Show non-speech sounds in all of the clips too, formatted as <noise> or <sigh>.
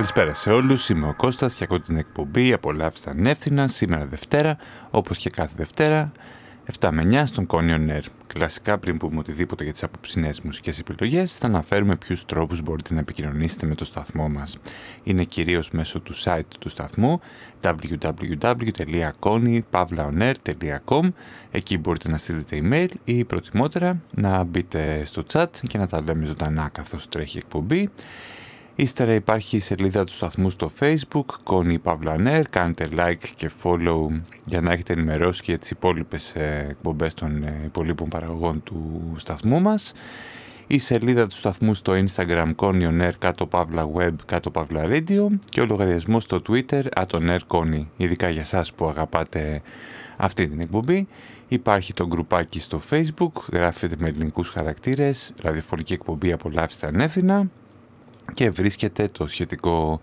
Καλησπέρα σε όλους, είμαι ο Κώστας και ακούω την εκπομπή «Απολαύστε ανεύθυνα» σήμερα Δευτέρα, όπως και κάθε Δευτέρα, 7 με 9 στον Κόνιον Air. Κλασικά πριν πούμε οτιδήποτε για τις απόψινές μουσικές επιλογές, θα αναφέρουμε ποιους τρόπους μπορείτε να επικοινωνήσετε με το σταθμό μας. Είναι κυρίως μέσω του site του σταθμού www.konypavlaonair.com Εκεί μπορείτε να στείλετε email ή προτιμότερα να μπείτε στο chat και να τα λέμε ζωντανά καθώς τρέχει η εκπομπή. Ύστερα υπάρχει η σελίδα του σταθμού στο facebook, Κόνη Παυλανέρ, κάντε like και follow για να έχετε ενημερώσει και τις υπόλοιπες ε, εκπομπές των ε, υπολείπων παραγωγών του σταθμού μας. Η σελίδα του σταθμού στο instagram, Κόνη κάτω παύλα web, κάτω παύλα radio. Και ο λογαριασμός στο twitter, ατονέρ Κόνη, ειδικά για σας που αγαπάτε αυτή την εκπομπή. Υπάρχει το γκρουπάκι στο facebook, γράφετε με ελληνικούς χαρακτήρες, ραδιοφωνική εκπομπή απολαύστε ανεύθυνα και βρίσκεται το σχετικό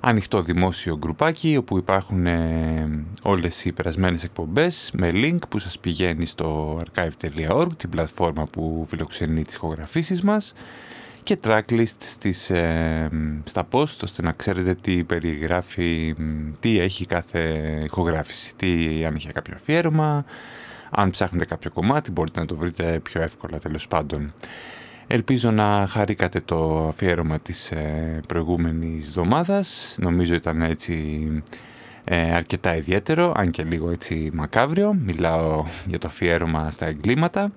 ανοιχτό δημόσιο γκρουπάκι όπου υπάρχουν ε, όλες οι περασμένες εκπομπές με link που σας πηγαίνει στο archive.org την πλατφόρμα που φιλοξενεί τις ηχογραφήσεις μας και tracklist στις, ε, στα post ώστε να ξέρετε τι περιγράφει, τι έχει κάθε ηχογράφηση, τι αν έχει κάποιο αφιέρωμα, αν ψάχνετε κάποιο κομμάτι μπορείτε να το βρείτε πιο εύκολα τέλος πάντων. Ελπίζω να χαρήκατε το αφιέρωμα της ε, προηγούμενης εβδομάδας. Νομίζω ήταν έτσι ε, αρκετά ιδιαίτερο, αν και λίγο έτσι μακάβριο. Μιλάω για το αφιέρωμα στα εγκλήματα,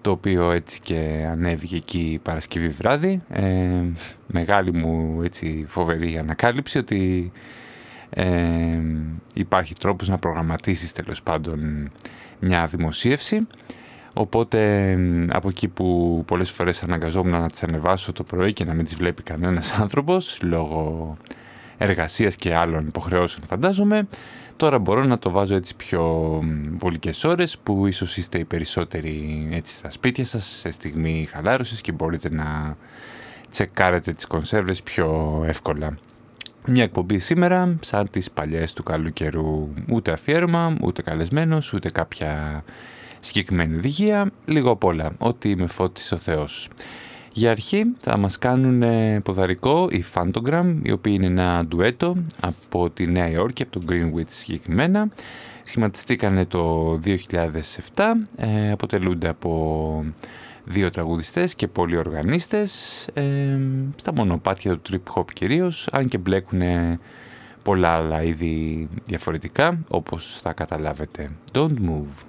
το οποίο έτσι και ανέβηκε εκεί Παρασκευή βράδυ. Ε, μεγάλη μου έτσι φοβερή ανακάλυψη ότι υπάρχει τρόπος να προγραμματίσεις τέλος πάντων μια δημοσίευση. Οπότε από εκεί που πολλές φορές αναγκαζόμουν να τις ανεβάσω το πρωί και να μην τις βλέπει κανένας άνθρωπος λόγω εργασίας και άλλων υποχρεώσεων φαντάζομαι, τώρα μπορώ να το βάζω έτσι πιο βολικές ώρες που ίσως είστε οι περισσότεροι έτσι στα σπίτια σας σε στιγμή χαλάρωσης και μπορείτε να τσεκάρετε τις κονσέρβες πιο εύκολα. Μια εκπομπή σήμερα, σαν τις παλιές του καλού καιρού, ούτε αφιέρωμα, ούτε καλεσμένος, ούτε κάποια συγκεκριμένη οδηγία, λίγο απ' όλα, ό,τι με φώτισε ο Θεός. Για αρχή θα μας κάνουν ποδαρικό οι Phantogram, οι οποίοι είναι ένα ντουέτο από τη Νέα Υόρκη, από το Greenwich συγκεκριμένα. Σχηματιστήκανε το 2007, ε, αποτελούνται από δύο τραγουδιστές και πολλοί οργανίστες, ε, στα μονοπάτια του trip hop κυρίως, αν και μπλέκουν πολλά άλλα είδη διαφορετικά, όπως θα καταλάβετε. Don't move.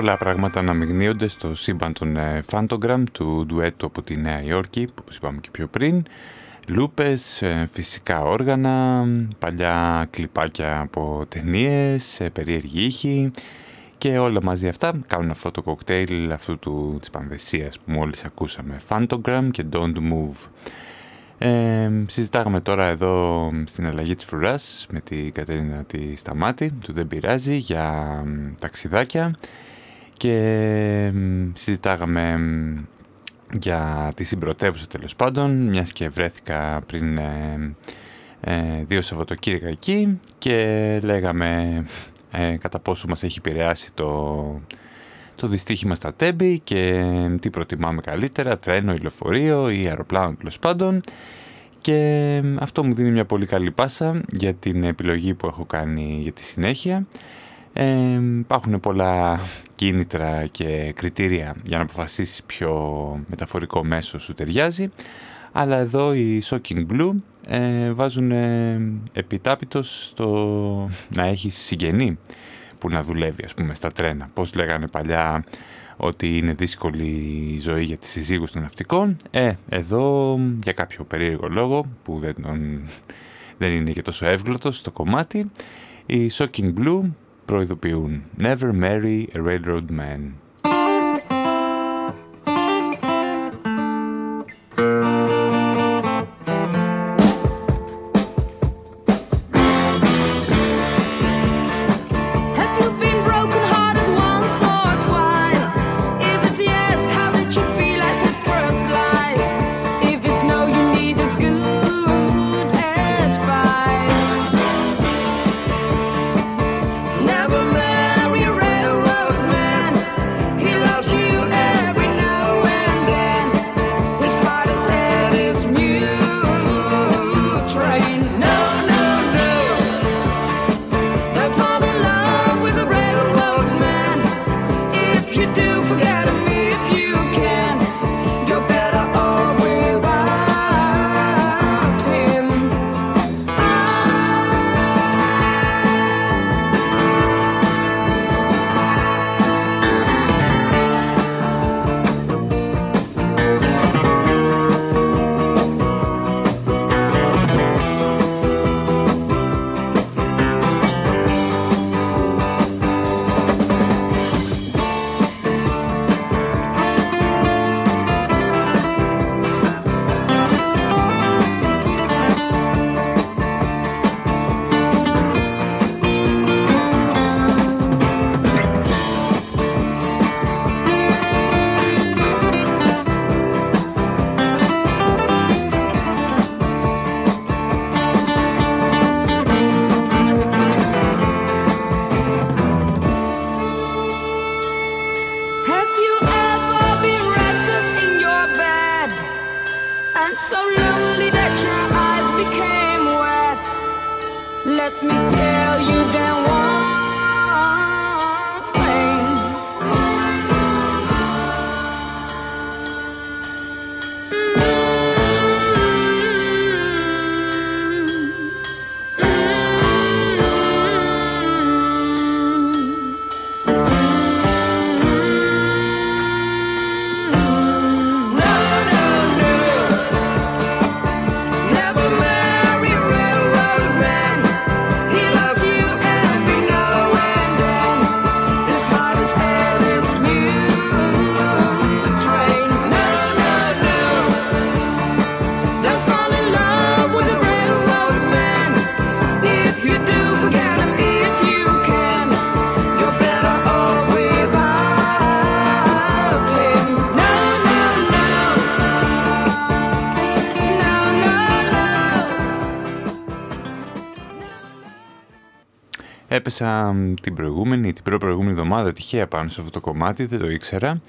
Πολλά πράγματα αναμειγνύονται στο σύμπαν των Phantogram του ντουέτου από τη Νέα Υόρκη, που όπως είπαμε και πιο πριν. Λούπες, φυσικά όργανα, παλιά κλιπάκια από ταινίες, περίεργη ήχη και όλα μαζί αυτά κάνουν αυτό το κοκτέιλ αυτού του, της πανδεσίας που μόλις ακούσαμε. Phantogram και Don't Move. Ε, συζητάγαμε τώρα εδώ στην αλλαγή της φρουράς με την Κατερίνα τη Σταμάτη, του Δεν Πειράζει, για ταξιδάκια και συζητάγαμε για τη συμπρωτεύουσα τέλος πάντων, μιας και βρέθηκα πριν ε, ε, δύο Σαββατοκύριακα εκεί και λέγαμε ε, κατά πόσο μας έχει επηρεάσει το, το δυστύχημα στα τέμπη και τι προτιμάμε καλύτερα, τρένο, ηλεφορείο ή αεροπλάνο τέλος πάντων. Και αυτό μου δίνει μια πολύ καλή πάσα για την επιλογή που έχω κάνει για τη συνέχεια. Ε, υπάρχουν πολλά κίνητρα και κριτήρια για να αποφασίσεις ποιο μεταφορικό μέσο σου ταιριάζει αλλά εδώ οι Shocking Blue ε, βάζουν ε, επιτάπητος στο να έχεις συγγενή που να δουλεύει ας πούμε στα τρένα. Πώς λέγανε παλιά ότι είναι δύσκολη η ζωή για τις συζύγους των ναυτικών. Ε, εδώ για κάποιο περίεργο λόγο που δεν, δεν είναι και τόσο εύγλωτος στο κομμάτι, οι Shocking Blue προειδοποιούν «Never marry a railroad man». Έπεσα την προηγούμενη, την προηγούμενη εβδομάδα τυχαία πάνω σε αυτό το κομμάτι, δεν το ήξερα.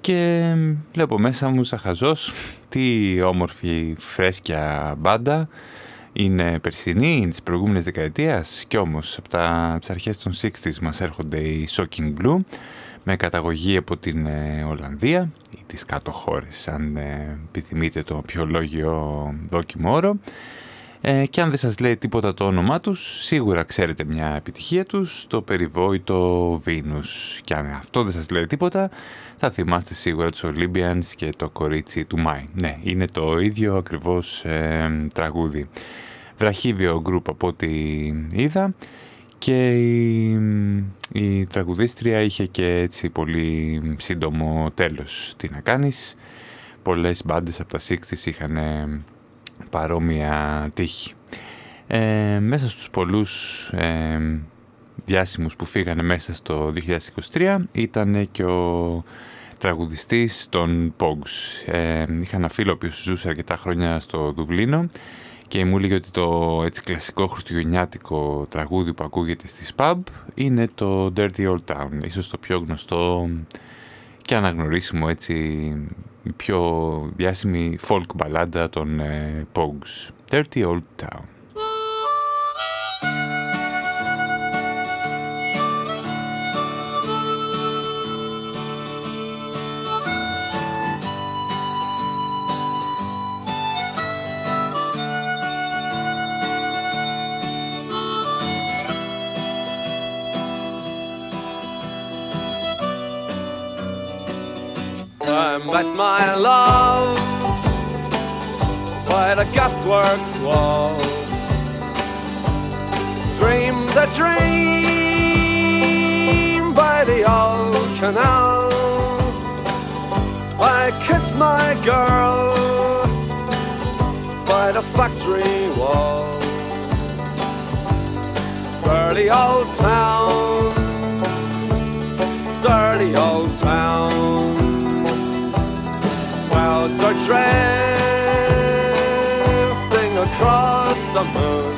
Και βλέπω μέσα μου σαν χαζός τι όμορφη φρέσκια μπάντα. Είναι περσινή, είναι της προηγούμενης δεκαετίας και όμως από τα τις αρχές των 60's μας έρχονται οι Shocking Blue με καταγωγή από την ε, Ολλανδία ή τις κάτω χώρες αν ε, επιθυμείτε το πιο λόγιο δόκιμο όρο Ε, και αν δεν σας λέει τίποτα το όνομά τους, σίγουρα ξέρετε μια επιτυχία τους, το περιβόητο Venus. Και αν αυτό δεν σας λέει τίποτα, θα θυμάστε σίγουρα τους Olympians και το κορίτσι του Μάη. Ναι, είναι το ίδιο ακριβώς ε, τραγούδι. Βραχίβιο γκρουπ από ό,τι είδα και η, η τραγουδίστρια είχε και έτσι πολύ σύντομο τέλος. Τι να κάνεις, πολλές μπάντες από τα 60's είχαν παρόμοια τύχη. Ε, μέσα στους πολλούς ε, διάσημους που φύγανε μέσα στο 2023 ήταν και ο τραγουδιστής των Pogs. Ε, είχα ένα φίλο που ζούσε αρκετά χρόνια στο Δουβλίνο και μου έλεγε ότι το έτσι κλασικό χριστουγεννιάτικο τραγούδι που ακούγεται στις pub είναι το Dirty Old Town, ίσως το πιο γνωστό και αναγνωρίσιμο έτσι η πιο διάσημη folk μπαλάντα των ε, Pogues. Dirty Old Town. Met my love by the gasworks wall. Dreamed a dream by the old canal. I kissed my girl by the factory wall. Dirty old town, drifting across the moon.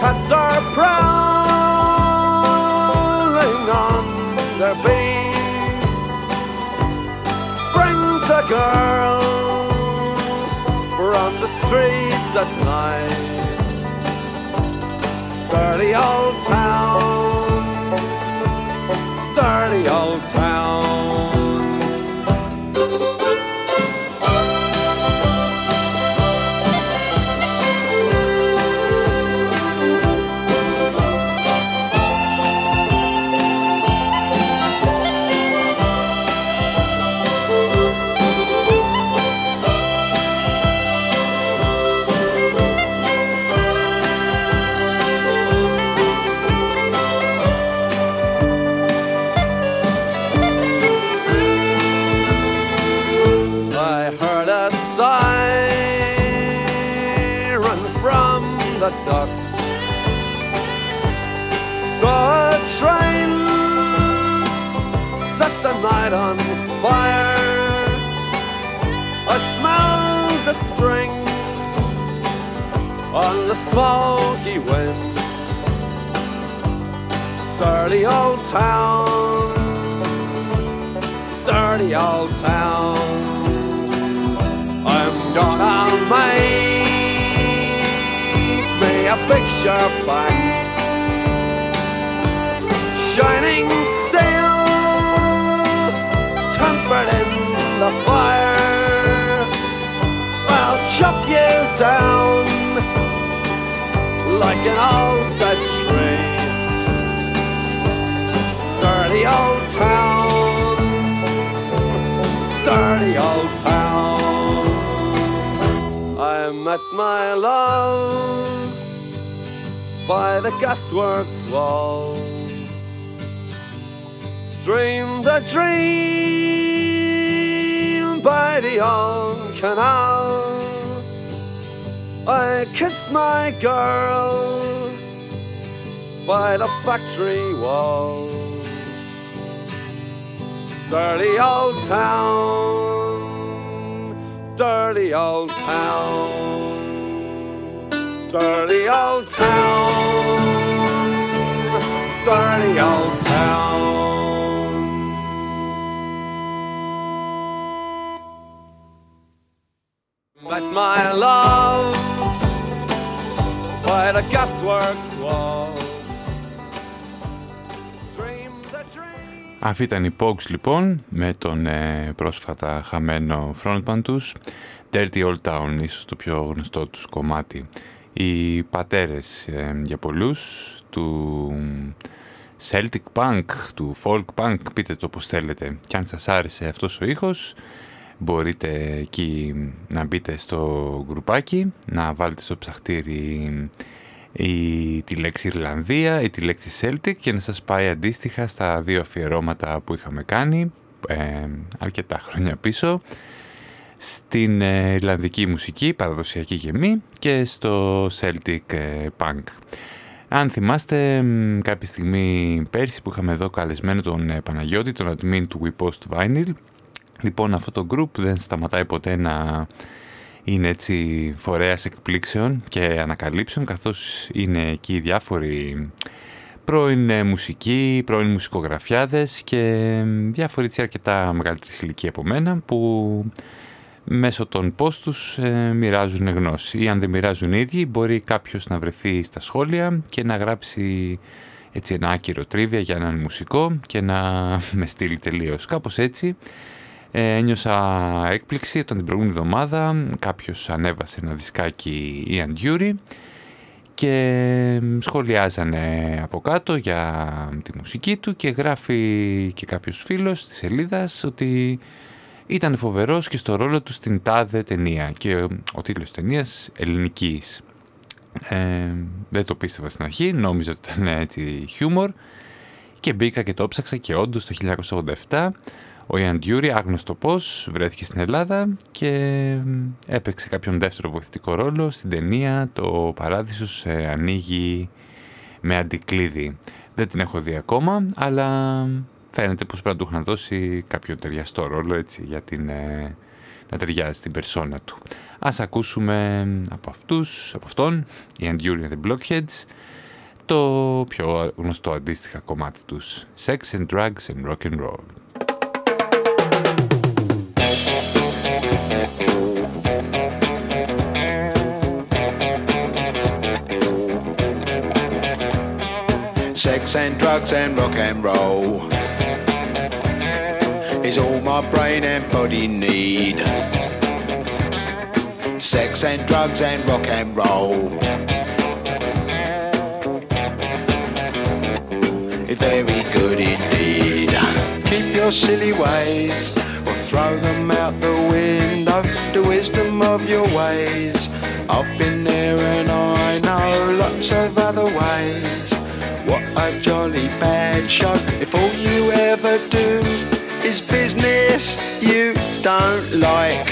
Cats are prowling on their beat. Springs a girl from the streets at night. Dirty old town, dirty old on the smoky wind. Dirty old town, dirty old town. I'm gonna make me a picture back, shining the fire. I'll chop you down like an old dead tree. Dirty old town, dirty old town. I met my love by the gasworks wall. Dreamed a dream by the old canal. I kissed my girl by the factory wall. Dirty old town, dirty old town, dirty old town, dirty old town. Met my love by the gasworks wall. Αυτή ήταν η Pogs λοιπόν με τον ε, πρόσφατα χαμένο frontman τους Dirty Old Town, ίσως το πιο γνωστό τους κομμάτι. Οι πατέρες ε, για πολλούς του Celtic Punk, του Folk Punk, πείτε το πώς θέλετε. Και αν σας άρεσε αυτός ο ήχος, μπορείτε εκεί να μπείτε στο γκρουπάκι, να βάλετε στο ψαχτήρι η, τη λέξη Ιρλανδία ή τη λέξη Celtic και να σας πάει αντίστοιχα στα δύο αφιερώματα που είχαμε κάνει ε, αρκετά χρόνια πίσω στην ε, Ιρλανδική μουσική, παραδοσιακή και μη και στο Celtic ε, Punk. Αν θυμάστε κάποια στιγμή πέρσι που είχαμε εδώ καλεσμένο τον ε, Παναγιώτη, τον admin του We Post Vinyl, λοιπόν αυτό το group δεν σταματάει ποτέ να είναι έτσι φορέας εκπλήξεων και ανακαλύψεων καθώς είναι εκεί διάφοροι πρώην ε, μουσικοί, πρώην μουσικογραφιάδες και διάφοροι έτσι αρκετά μεγαλύτερη ηλικία από μένα που μέσω των post τους ε, μοιράζουν γνώση ή αν δεν μοιράζουν οι ίδιοι μπορεί κάποιος να βρεθεί στα σχόλια και να γράψει έτσι ένα άκυρο τρίβια για έναν μουσικό και να <laughs> με στείλει τελείως. Κάπως έτσι ε, ένιωσα έκπληξη όταν την προηγούμενη εβδομάδα. Κάποιος ανέβασε ένα δισκάκι Ian Dury και σχολιάζανε από κάτω για τη μουσική του και γράφει και κάποιος φίλος της σελίδας ότι ήταν φοβερός και στο ρόλο του στην τάδε ταινία. Και ο τίτλος ταινίας ελληνικής. Ε, δεν το πίστευα στην αρχή, νόμιζα ότι ήταν έτσι χιούμορ. Και μπήκα και το ψάξα και όντως το 1987 ο Ιαν Ντιούρι, άγνωστο πώς, βρέθηκε στην Ελλάδα και έπαιξε κάποιον δεύτερο βοηθητικό ρόλο στην ταινία «Το παράδεισος ανοίγει με αντικλείδι». Δεν την έχω δει ακόμα, αλλά φαίνεται πως πρέπει να του είχαν δώσει κάποιο ταιριαστό ρόλο έτσι, για την, ε, να ταιριάζει στην περσόνα του. Ας ακούσουμε από αυτούς, από αυτόν, οι Enduring the Blockheads, το πιο γνωστό αντίστοιχα κομμάτι τους, Sex and Drugs and Rock and Roll. Sex and drugs and rock and roll is all my brain and body need. Sex and drugs and rock and roll. It's very good indeed. Keep your silly ways or throw them out the window. The wisdom of your ways. I've been there and I know lots of other ways. What a jolly bad show if all you ever do is business you don't like.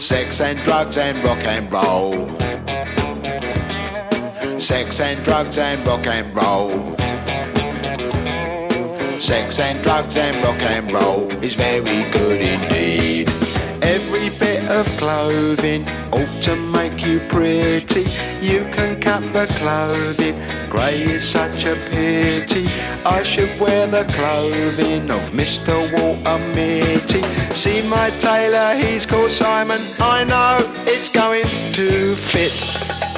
Sex and drugs and rock and roll. Sex and drugs and rock and roll. Sex and drugs and rock and roll is very good indeed. Of clothing ought to make you pretty. You can cut the clothing, grey is such a pity. I should wear the clothing of Mr. Walter Mitty. See my tailor, he's called Simon. I know it's going to fit.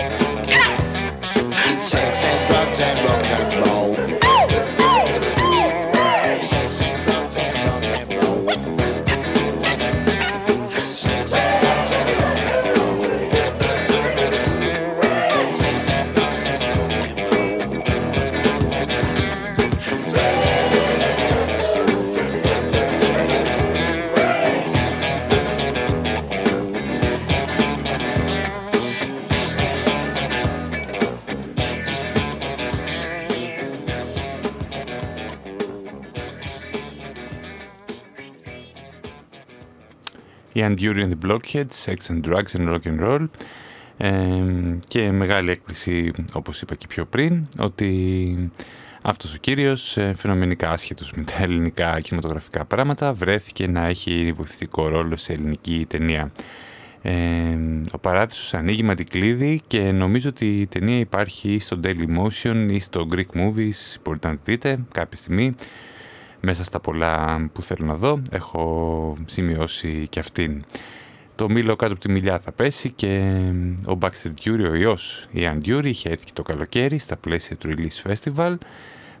Οι Enduring the Blockheads, Sex and Drugs and Rock and Roll ε, και μεγάλη έκπληση όπως είπα και πιο πριν ότι αυτός ο κύριος ε, φαινομενικά άσχετος με τα ελληνικά κινηματογραφικά πράγματα βρέθηκε να έχει βοηθητικό ρόλο σε ελληνική ταινία. Ε, ο Παράδεισος ανοίγει μαντικλίδι και νομίζω ότι η ταινία υπάρχει στο Daily Motion ή στο Greek Movies, μπορείτε να τη δείτε κάποια στιγμή. Μέσα στα πολλά που θέλω να δω έχω σημειώσει και αυτήν. Το μήλο κάτω από τη μιλιά θα πέσει και ο Baxter Dury, ο ιός Ian Dury, είχε έρθει το καλοκαίρι στα πλαίσια του Release Festival.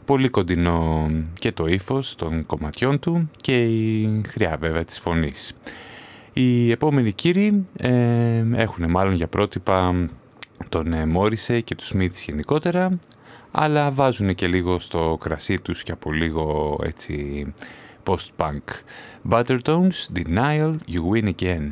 Πολύ κοντινό και το ύφος των κομματιών του και η χρειά βέβαια της φωνής. Οι επόμενοι κύριοι ε, έχουν μάλλον για πρότυπα τον ε, Μόρισε και τους Smiths γενικότερα, αλλά βάζουν και λίγο στο κρασί τους και από λίγο έτσι post-punk. Buttertones, Denial, You Win Again.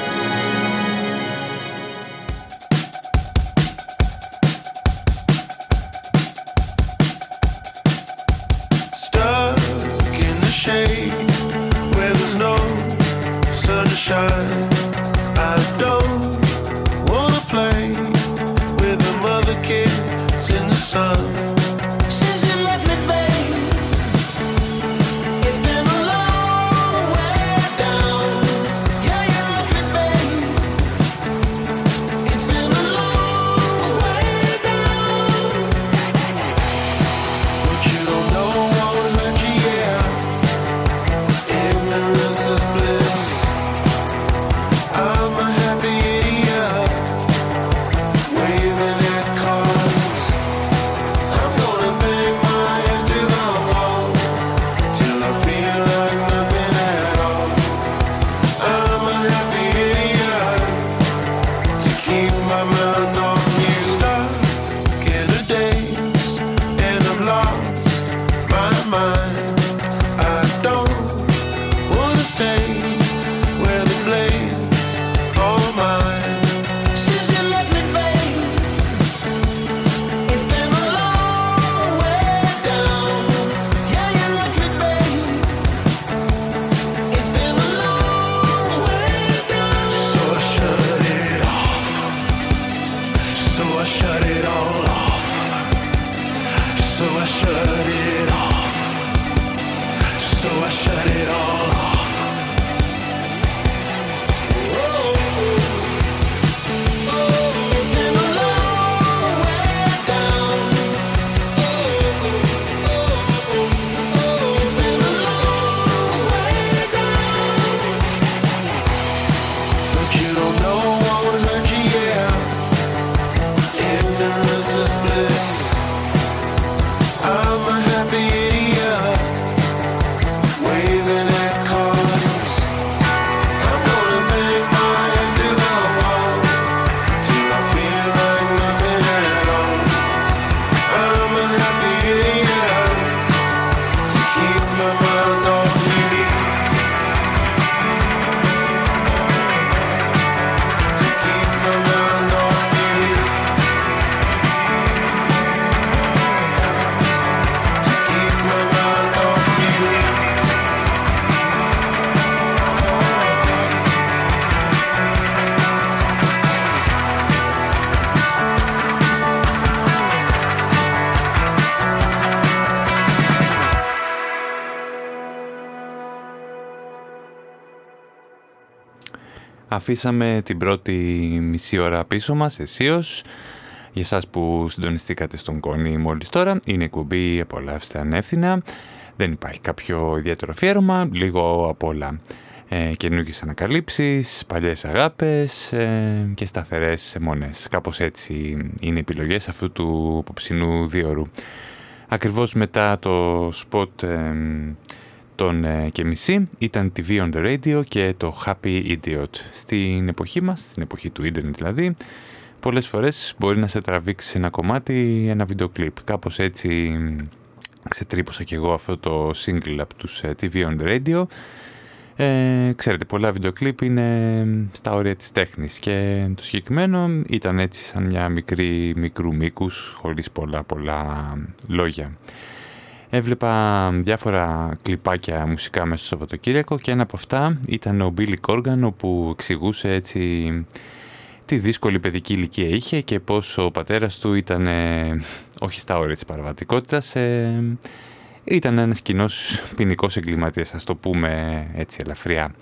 Αφήσαμε την πρώτη μισή ώρα πίσω μας, αισίως. Για εσάς που συντονιστήκατε στον Κόνη μόλις τώρα, είναι κουμπί «Απολαύστε ανεύθυνα». Δεν υπάρχει κάποιο ιδιαίτερο αφιέρωμα, λίγο απ' όλα. Ε, καινούργιες ανακαλύψεις, παλιές αγάπες ε, και σταθερές μονές. Κάπως έτσι είναι οι επιλογές αυτού του αποψινού διόρου. Ακριβώς μετά το σποτ ε, τον ε, και μισή ήταν TV on the Radio και το Happy Idiot. Στην εποχή μας, στην εποχή του ίντερνετ δηλαδή, πολλές φορές μπορεί να σε τραβήξει ένα κομμάτι, ένα βίντεο κλιπ. Κάπως έτσι ξετρύπωσα και εγώ αυτό το single από τους ε, TV on the Radio. Ε, ξέρετε, πολλά βίντεο κλιπ είναι στα όρια της τέχνης και το συγκεκριμένο ήταν έτσι σαν μια μικρή, μικρού μήκους, χωρίς πολλά πολλά λόγια. Έβλεπα διάφορα κλιπάκια μουσικά μέσα στο Σαββατοκύριακο και ένα από αυτά ήταν ο Billy Corgan όπου εξηγούσε έτσι τι δύσκολη παιδική ηλικία είχε και πως ο πατέρας του ήταν, όχι στα όρια της παραβατικότητας, ε, ήταν ένας κοινός ποινικός εγκληματίας, ας το πούμε έτσι ελαφριά.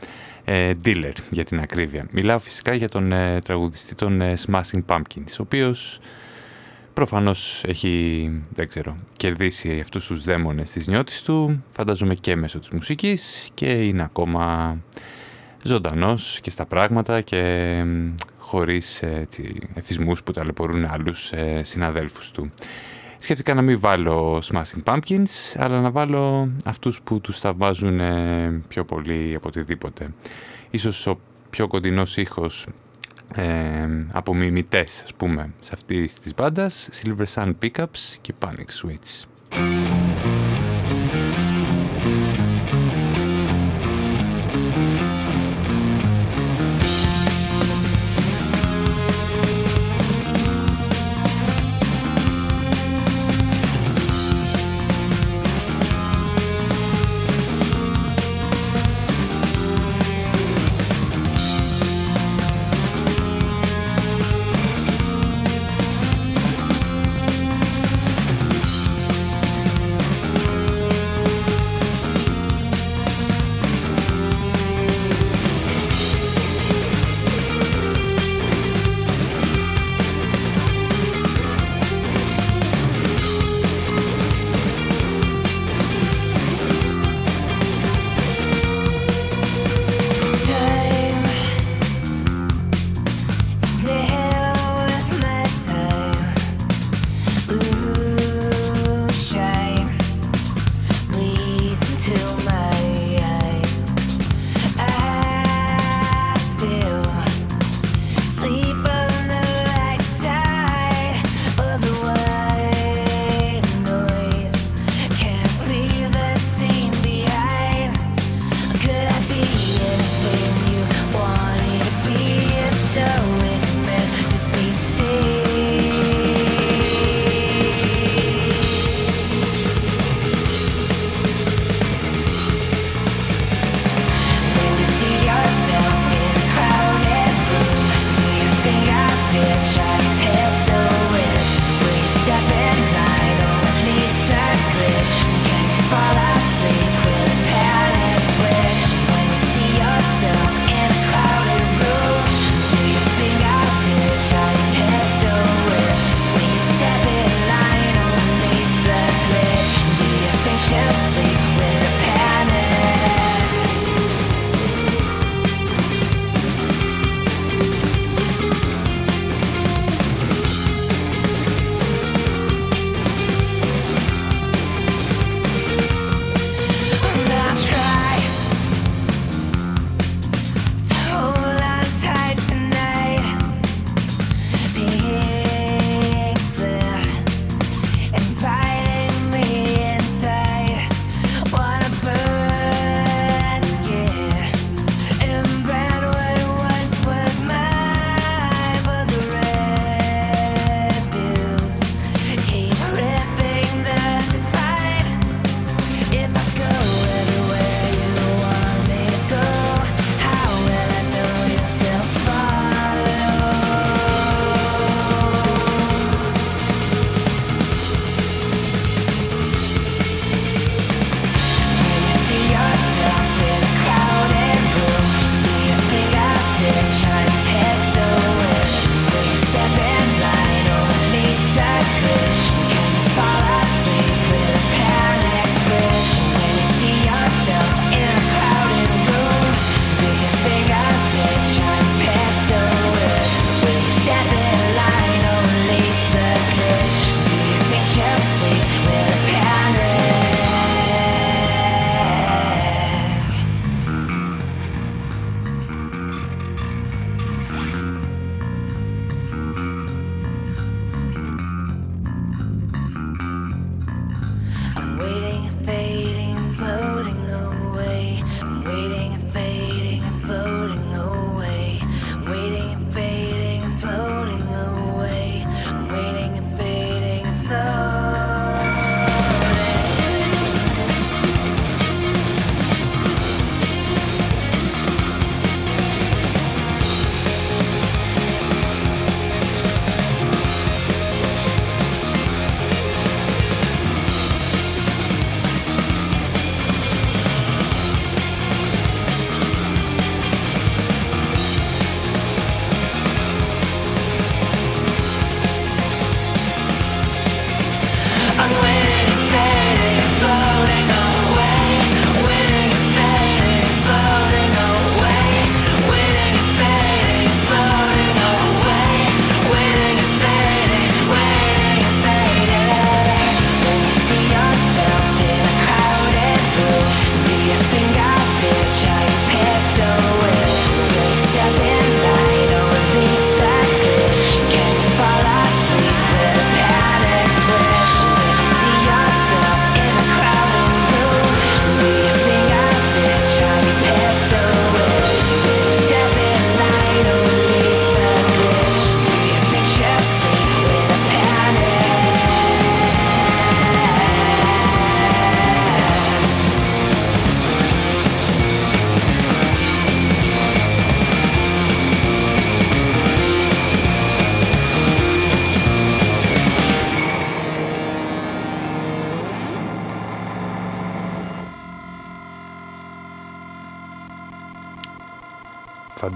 Ε, dealer για την ακρίβεια. Μιλάω φυσικά για τον ε, τραγουδιστή των ε, Smashing Pumpkins, ο οποίος Προφανώς έχει, δεν ξέρω, κερδίσει αυτούς τους δαίμονες της νιώτης του, φαντάζομαι και μέσω της μουσικής και είναι ακόμα ζωντανός και στα πράγματα και χωρίς έτσι, εθισμούς που ταλαιπωρούν άλλους ε, συναδέλφους του. Σκέφτηκα να μην βάλω Smashing Pumpkins, αλλά να βάλω αυτούς που τους θαυμάζουν ε, πιο πολύ από οτιδήποτε. Ίσως ο πιο κοντινός ήχος ε, απομιμητές ας πούμε σε αυτής της μπάντας Silver Sun Pickups και Panic Switch.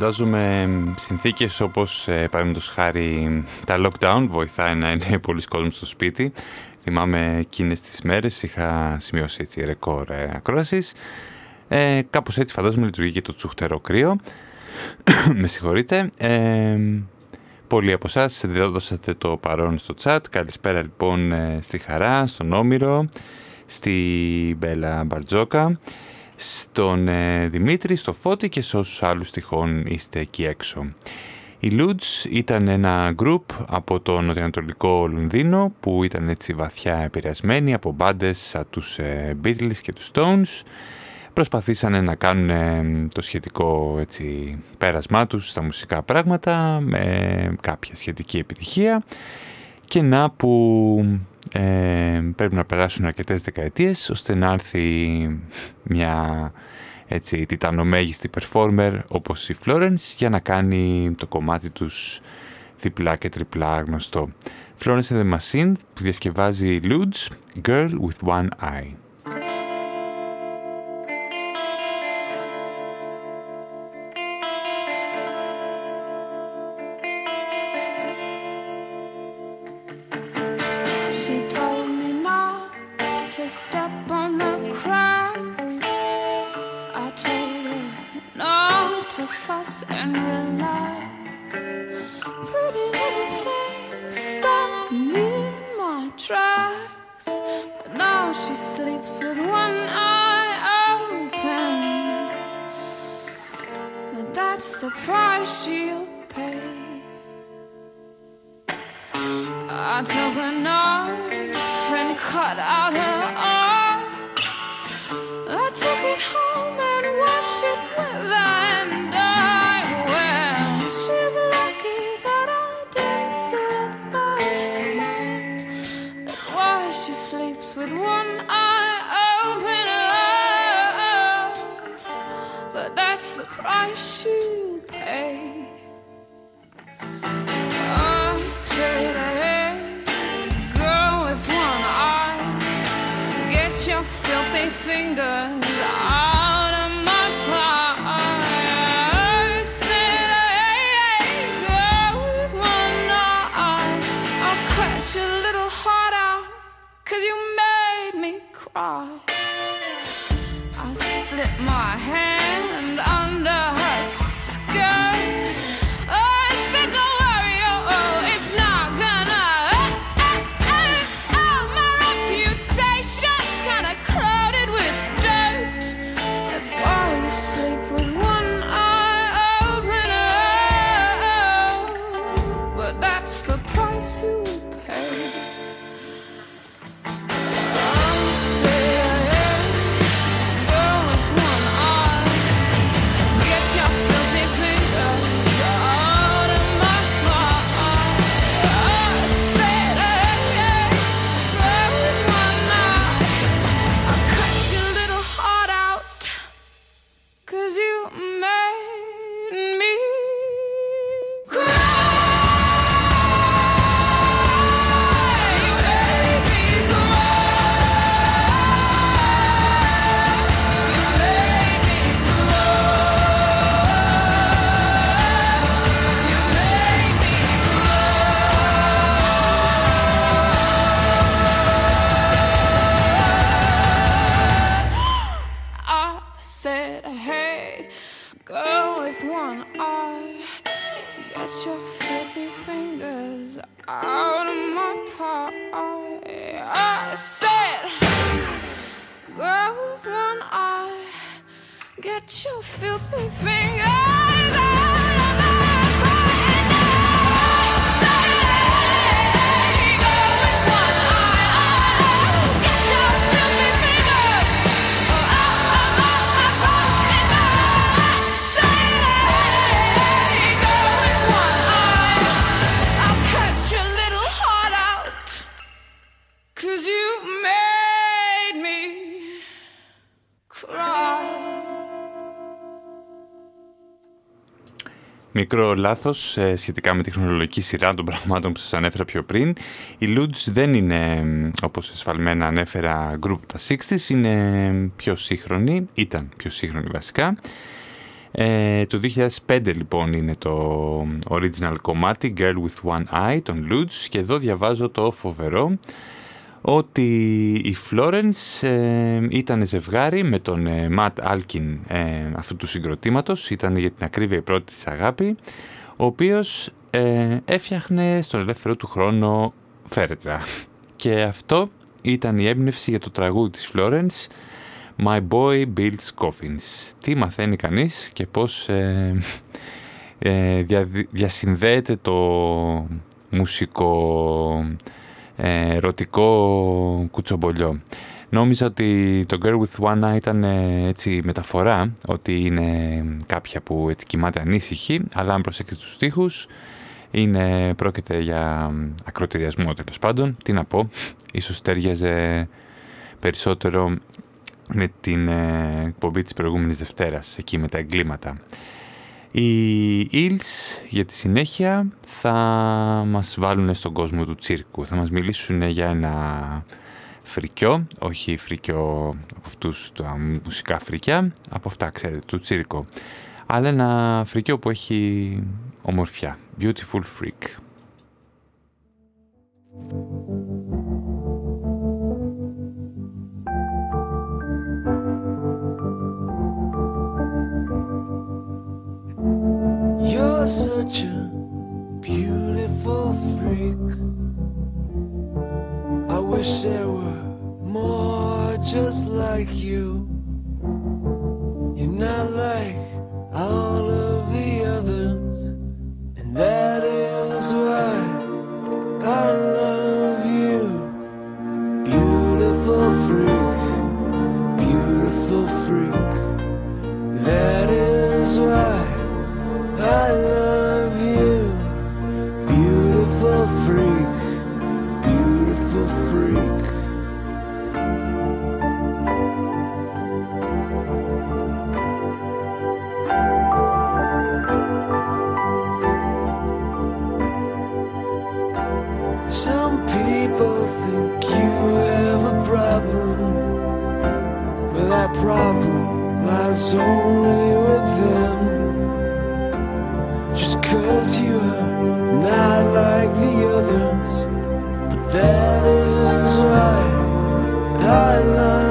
Φαντάζομαι συνθήκες όπως ε, παραδείγματος χάρη τα lockdown βοηθάει να είναι <laughs> πολλοί κόσμοι στο σπίτι. Θυμάμαι εκείνες τις μέρες είχα σημειώσει έτσι ρεκόρ ε, ακρόασης. Ε, κάπως έτσι φαντάζομαι λειτουργεί και το τσουχτερό κρύο. <coughs> Με συγχωρείτε. Ε, πολλοί από εσάς δώσατε το παρόν στο chat. Καλησπέρα λοιπόν ε, στη Χαρά, στον Όμηρο, στη Μπέλα Μπαρτζόκα στον ε, Δημήτρη, στο Φώτη και σε όσους άλλους τυχόν είστε εκεί έξω. Η Lutz ήταν ένα group από το νοτιοανατολικό Λονδίνο που ήταν έτσι βαθιά επηρεασμένοι από μπάντες σαν τους ε, Beatles και τους Stones. Προσπαθήσανε να κάνουν ε, το σχετικό έτσι, πέρασμά τους στα μουσικά πράγματα με κάποια σχετική επιτυχία και να που ε, πρέπει να περάσουν αρκετές δεκαετίες ώστε να έρθει μια έτσι, τιτανομέγιστη performer όπως η Florence για να κάνει το κομμάτι τους διπλά και τριπλά γνωστό. Florence and the Machine που διασκευάζει Ludes, Girl with One Eye. a fuss and relax. Pretty little thing stopped me in my tracks. But now she sleeps with one eye open. Now that's the price she'll pay. I took a knife and cut out her. Μικρό λάθος ε, σχετικά με τη χρονολογική σειρά των πραγμάτων που σας ανέφερα πιο πριν. Η Ludes δεν είναι, όπως εσφαλμένα ανέφερα, group τα 60's, είναι πιο σύγχρονη, ήταν πιο σύγχρονη βασικά. Ε, το 2005 λοιπόν είναι το original κομμάτι Girl with One Eye των Lutz και εδώ διαβάζω το φοβερό ότι η Florence ε, ήταν ζευγάρι με τον ε, Matt Alkin ε, αυτού του συγκροτήματος, ήταν για την ακρίβεια η πρώτη της αγάπη, ο οποίος ε, έφτιαχνε στον ελεύθερο του χρόνο φέρετρα. <laughs> Και αυτό ήταν η έμπνευση για το τραγούδι της Florence My Boy Builds Coffins. Τι μαθαίνει κανείς και πώς ε, ε, διασυνδέεται το μουσικό ε, ερωτικό κουτσομπολιό. Νόμιζα ότι το Girl with One Eye ήταν έτσι μεταφορά, ότι είναι κάποια που έτσι κοιμάται ανήσυχη, αλλά αν προσέξετε τους στίχους, είναι, πρόκειται για ακροτηριασμό τέλος πάντων. Τι να πω, ίσως τέριαζε περισσότερο με την ε, εκπομπή της προηγούμενης Δευτέρας, εκεί με τα εγκλήματα. Οι Eels για τη συνέχεια θα μας βάλουν στον κόσμο του τσίρκου. Θα μας μιλήσουν για ένα φρικιό, όχι φρικιό από αυτούς τα μουσικά φρικιά, από αυτά ξέρετε, του τσίρκο. Αλλά ένα φρικιό που έχει ομορφιά. Beautiful Freak. You're such a beautiful freak. I wish there were more just like you. You're not like all of the others, and that is why I love you. Beautiful freak, beautiful freak. That is why. I love you, beautiful freak, beautiful freak. Some people think you have a problem, but that problem lies only with them. Cause you are not like the others. But that is why I love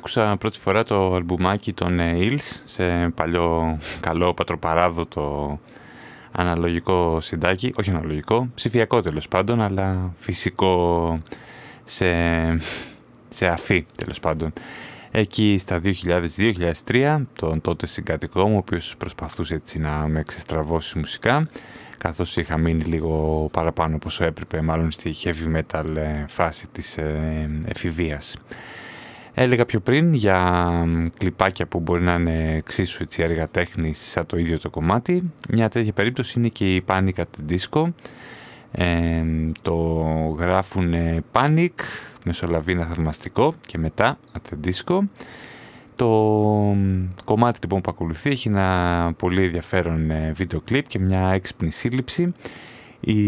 Άκουσα πρώτη φορά το αλμπουμάκι των ε, Hills σε παλιό καλό πατροπαράδοτο αναλογικό συντάκι, όχι αναλογικό, ψηφιακό τέλος πάντων, αλλά φυσικό σε, σε αφή τέλος πάντων. Εκεί στα 2000-2003, τον τότε συγκατοικό μου, ο οποίος προσπαθούσε έτσι να με ξεστραβώσει μουσικά, καθώς είχα μείνει λίγο παραπάνω από όσο έπρεπε, μάλλον στη heavy metal ε, φάση της ε, εφηβείας. Έλεγα πιο πριν για κλιπάκια που μπορεί να είναι εξίσου έτσι έργα τέχνης σαν το ίδιο το κομμάτι. Μια τέτοια περίπτωση είναι και η Panic at the Disco. Ε, το γράφουν Panic, μεσολαβήνα θαυμαστικό και μετά at the Disco. Το κομμάτι λοιπόν που ακολουθεί έχει ένα πολύ ενδιαφέρον ε, βίντεο κλιπ και μια έξυπνη σύλληψη. Η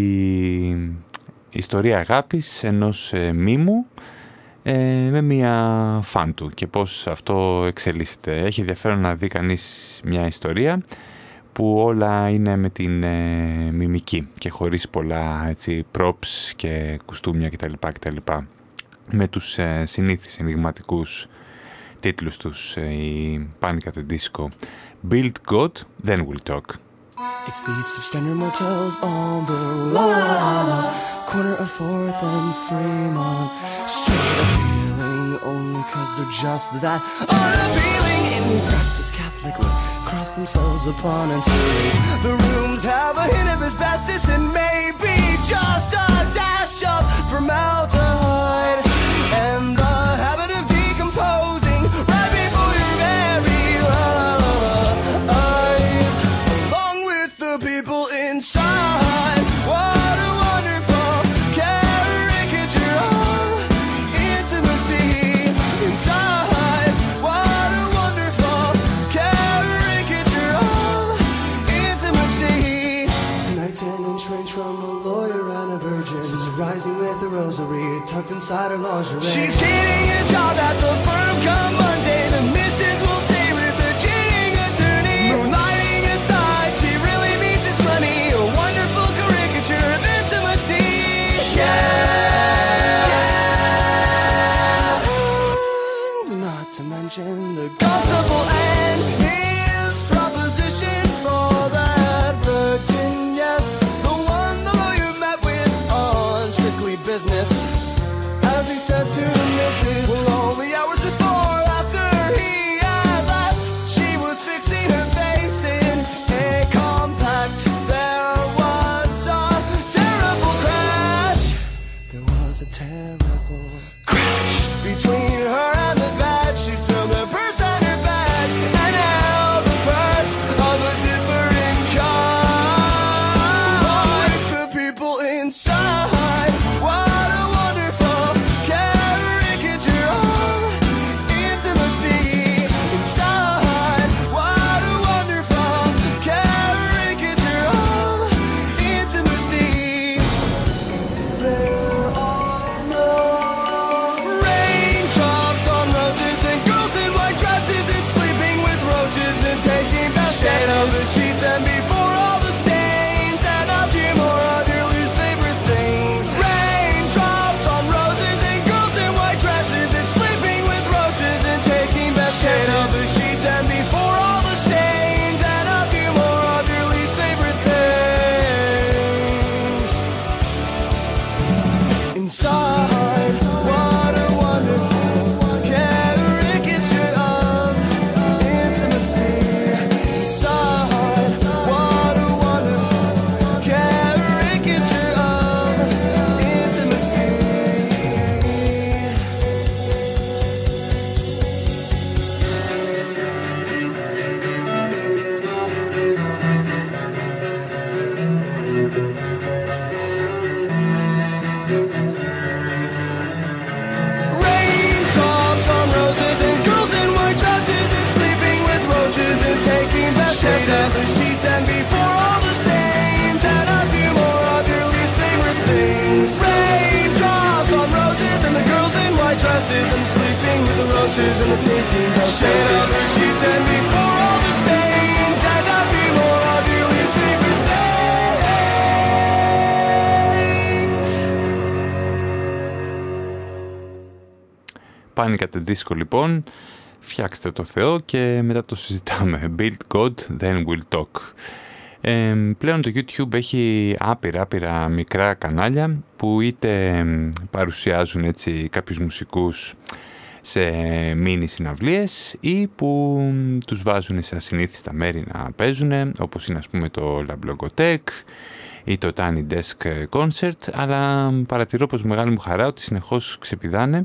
ιστορία αγάπης ενός ε, μήμου ε, με μια φαν του και πώς αυτό εξελίσσεται. Έχει ενδιαφέρον να δει κανείς μια ιστορία που όλα είναι με την ε, μιμική και χωρίς πολλά έτσι, props και κουστούμια κτλ. κτλ. Με τους ε, συνήθεις ενηγματικούς τίτλους τους, ε, η Panic at the Disco. Build God, then we'll talk. It's these substandard motels on the la corner of Fourth and Fremont. Straight appealing only cause they're just that unappealing. In practice, Catholic would cross themselves upon until the rooms have a hint of asbestos and maybe just a dash of formaldehyde. Δίσκο λοιπόν, φτιάξτε το Θεό και μετά το συζητάμε. <laughs> Build God, then we'll talk. Ε, πλέον το YouTube έχει άπειρα, άπειρα μικρά κανάλια που είτε παρουσιάζουν έτσι κάποιους μουσικούς σε μίνι συναυλίες ή που τους βάζουν σε ασυνήθιστα μέρη να παίζουν όπως είναι ας πούμε το La Blogotech ή το Tiny Desk Concert αλλά παρατηρώ πως μεγάλη μου χαρά ότι συνεχώς ξεπηδάνε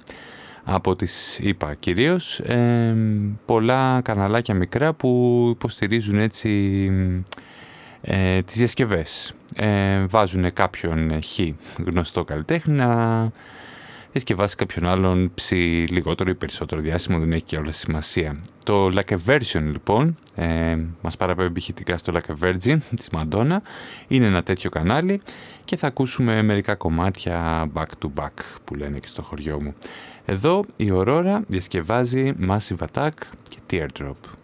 από τις είπα κυρίως ε, πολλά καναλάκια μικρά που υποστηρίζουν έτσι ε, τις διασκευές. Ε, βάζουν κάποιον χ γνωστό καλλιτέχνη να διασκευάσει κάποιον άλλον ψη λιγότερο ή περισσότερο διάσημο, δεν έχει και όλα σημασία. Το Like a Version λοιπόν, ε, μας παραπέμπει ηχητικά στο Like a Virgin της Madonna, είναι ένα τέτοιο κανάλι και θα ακούσουμε μερικά κομμάτια back to back που λένε και στο χωριό μου. Εδώ η Aurora διασκευάζει Massive Attack και Teardrop.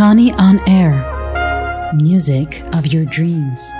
Connie on Air Music of Your Dreams.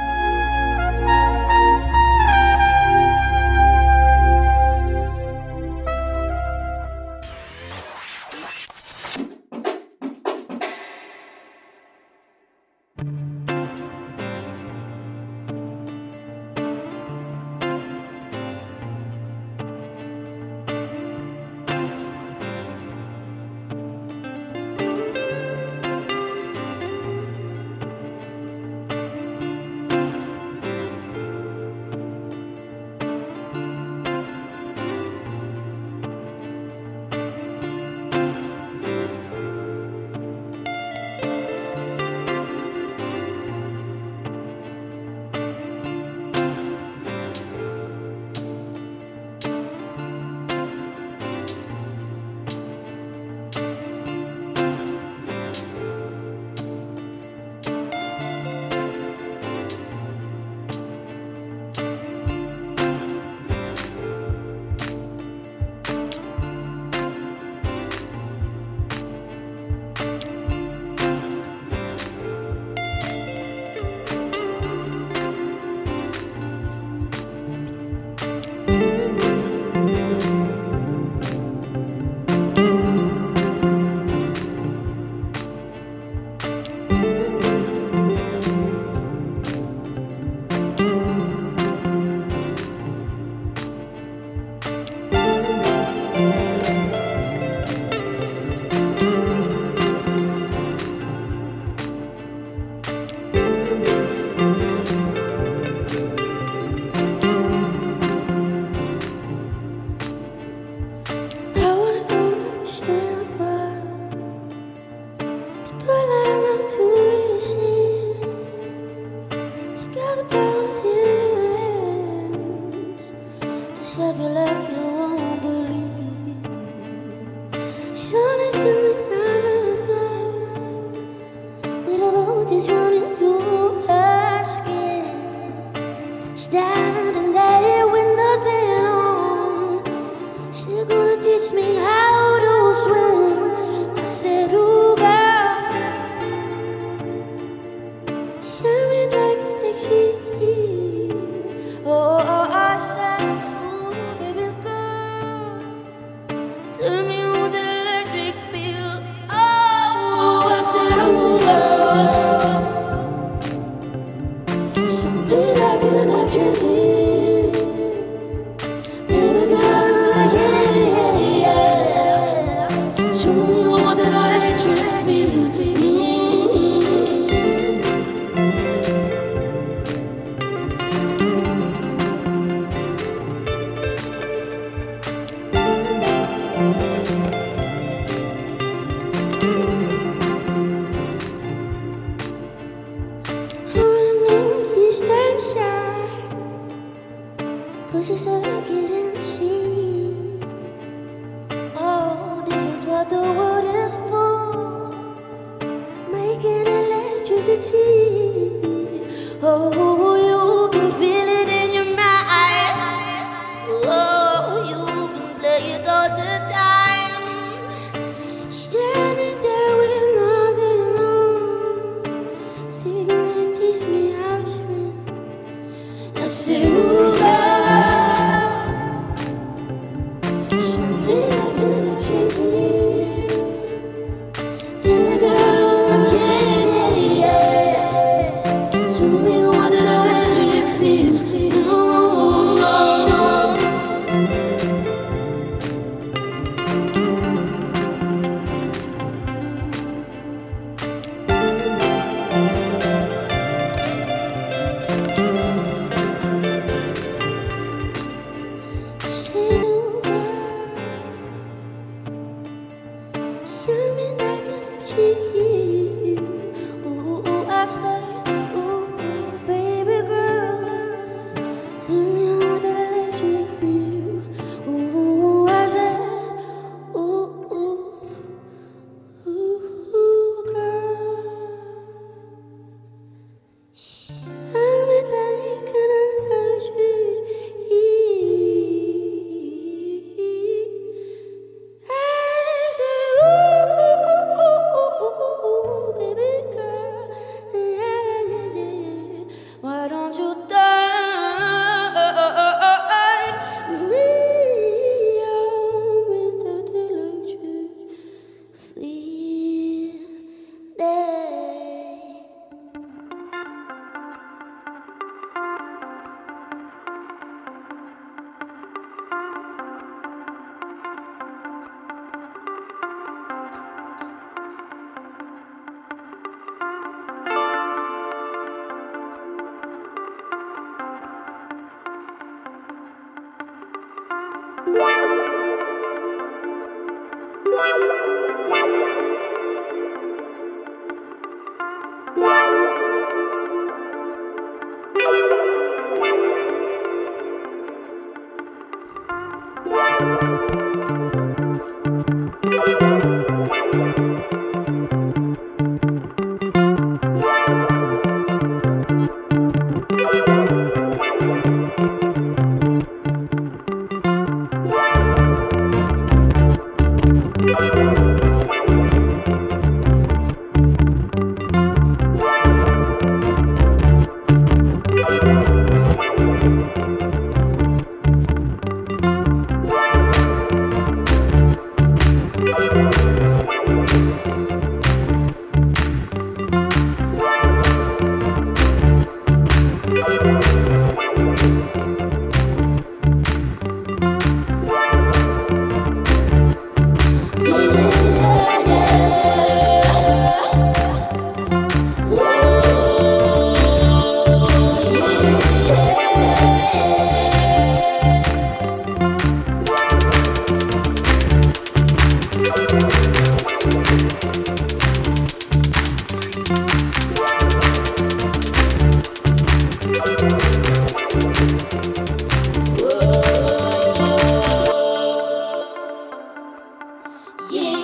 Yeah.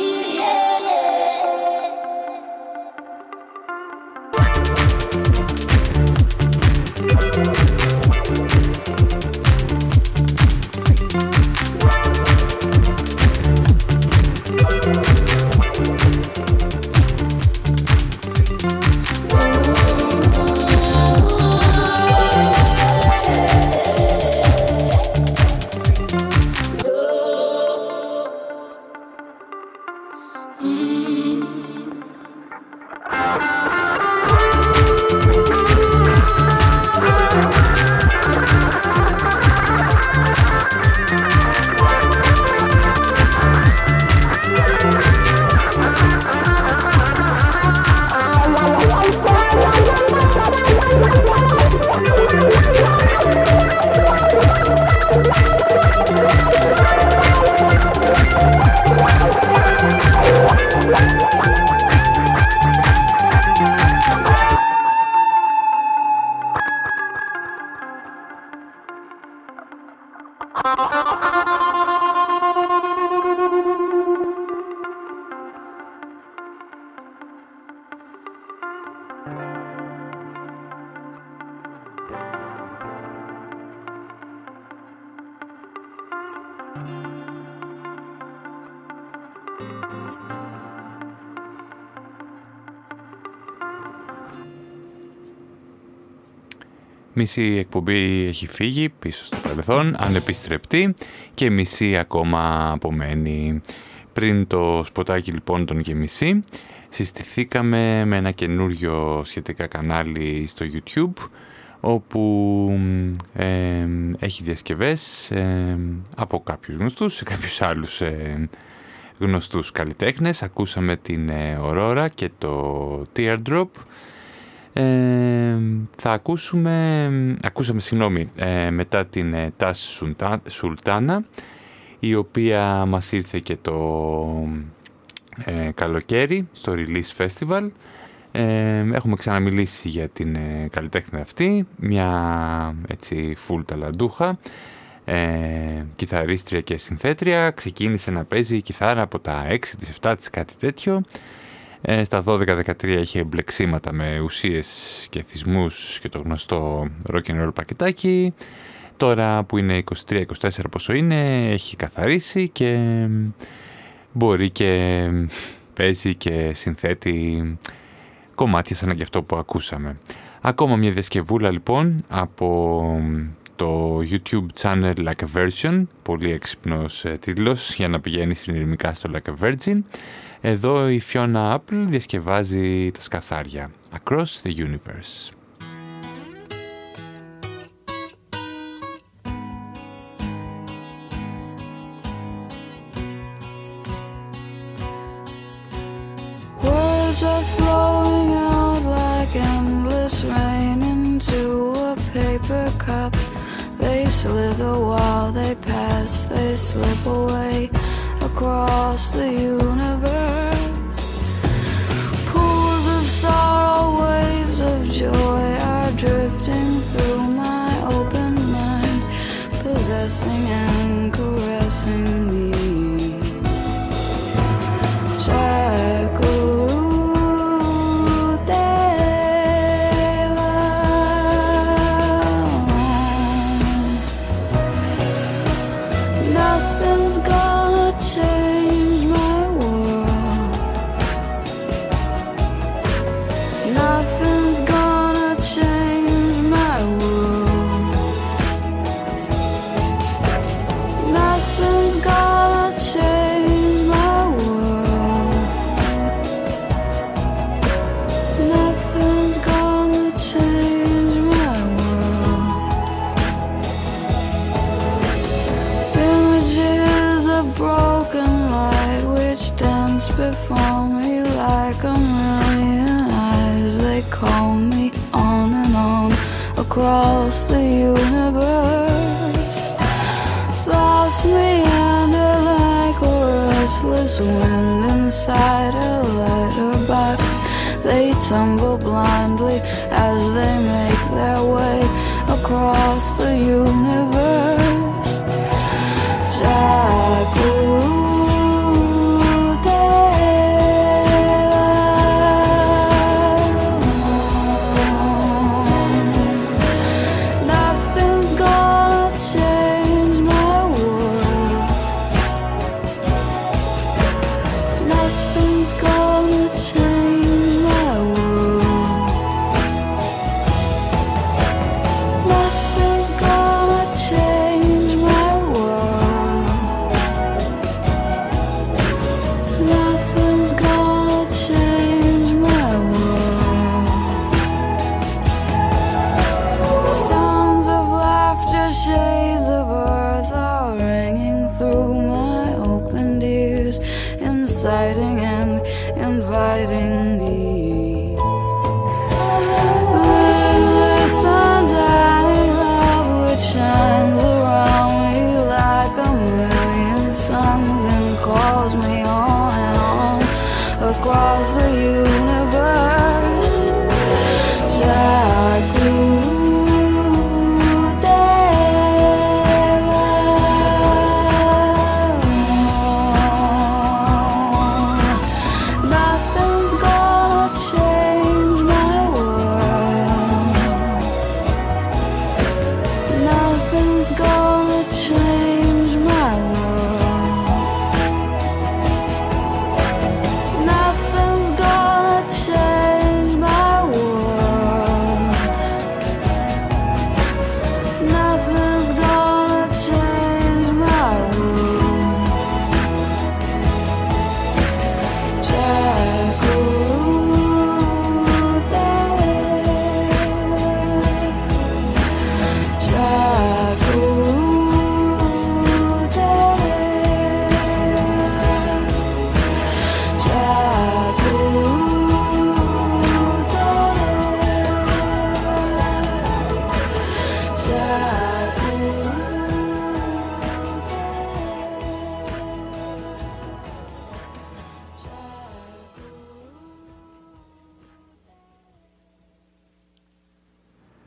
Μισή εκπομπή έχει φύγει πίσω στο παρελθόν, ανεπιστρεπτή και μισή ακόμα απομένει. Πριν το σποτάκι λοιπόν των και μισή, συστηθήκαμε με ένα καινούριο σχετικά κανάλι στο YouTube, όπου έχει διασκευές από κάποιους γνωστούς σε κάποιους άλλους ε, γνωστούς καλλιτέχνες. Ακούσαμε την Aurora και το Teardrop, θα ακούσουμε, ακούσαμε συγγνώμη, ε, μετά την ε, Τάση Σουλτάνα, η οποία μας ήρθε και το ε, καλοκαίρι στο Release Festival. έχουμε ξαναμιλήσει για την ε, καλλιτέχνη αυτή, μια έτσι full ταλαντούχα, κιθαρίστρια και συνθέτρια. Ξεκίνησε να παίζει κιθάρα από τα 6 της 7 της κάτι τέτοιο ε, στα 12-13 είχε μπλεξίματα με ουσίες και θυσμούς και το γνωστό rock and roll πακετάκι. Τώρα που είναι 23-24 πόσο είναι, έχει καθαρίσει και μπορεί και παίζει και συνθέτει κομμάτια σαν και αυτό που ακούσαμε. Ακόμα μια διασκευούλα λοιπόν από το YouTube channel Like a Virgin, πολύ έξυπνος ε, τίτλος για να πηγαίνεις συνειρημικά στο Like a Virgin. Εδώ η Fiona Apple διασκευάζει τα σκαθάρια Across the Universe. Words are flowing out like endless rain into a paper cup. They slither while they pass, they slip away across the universe. Pools of sorrow, waves of joy are drifting through my open mind, possessing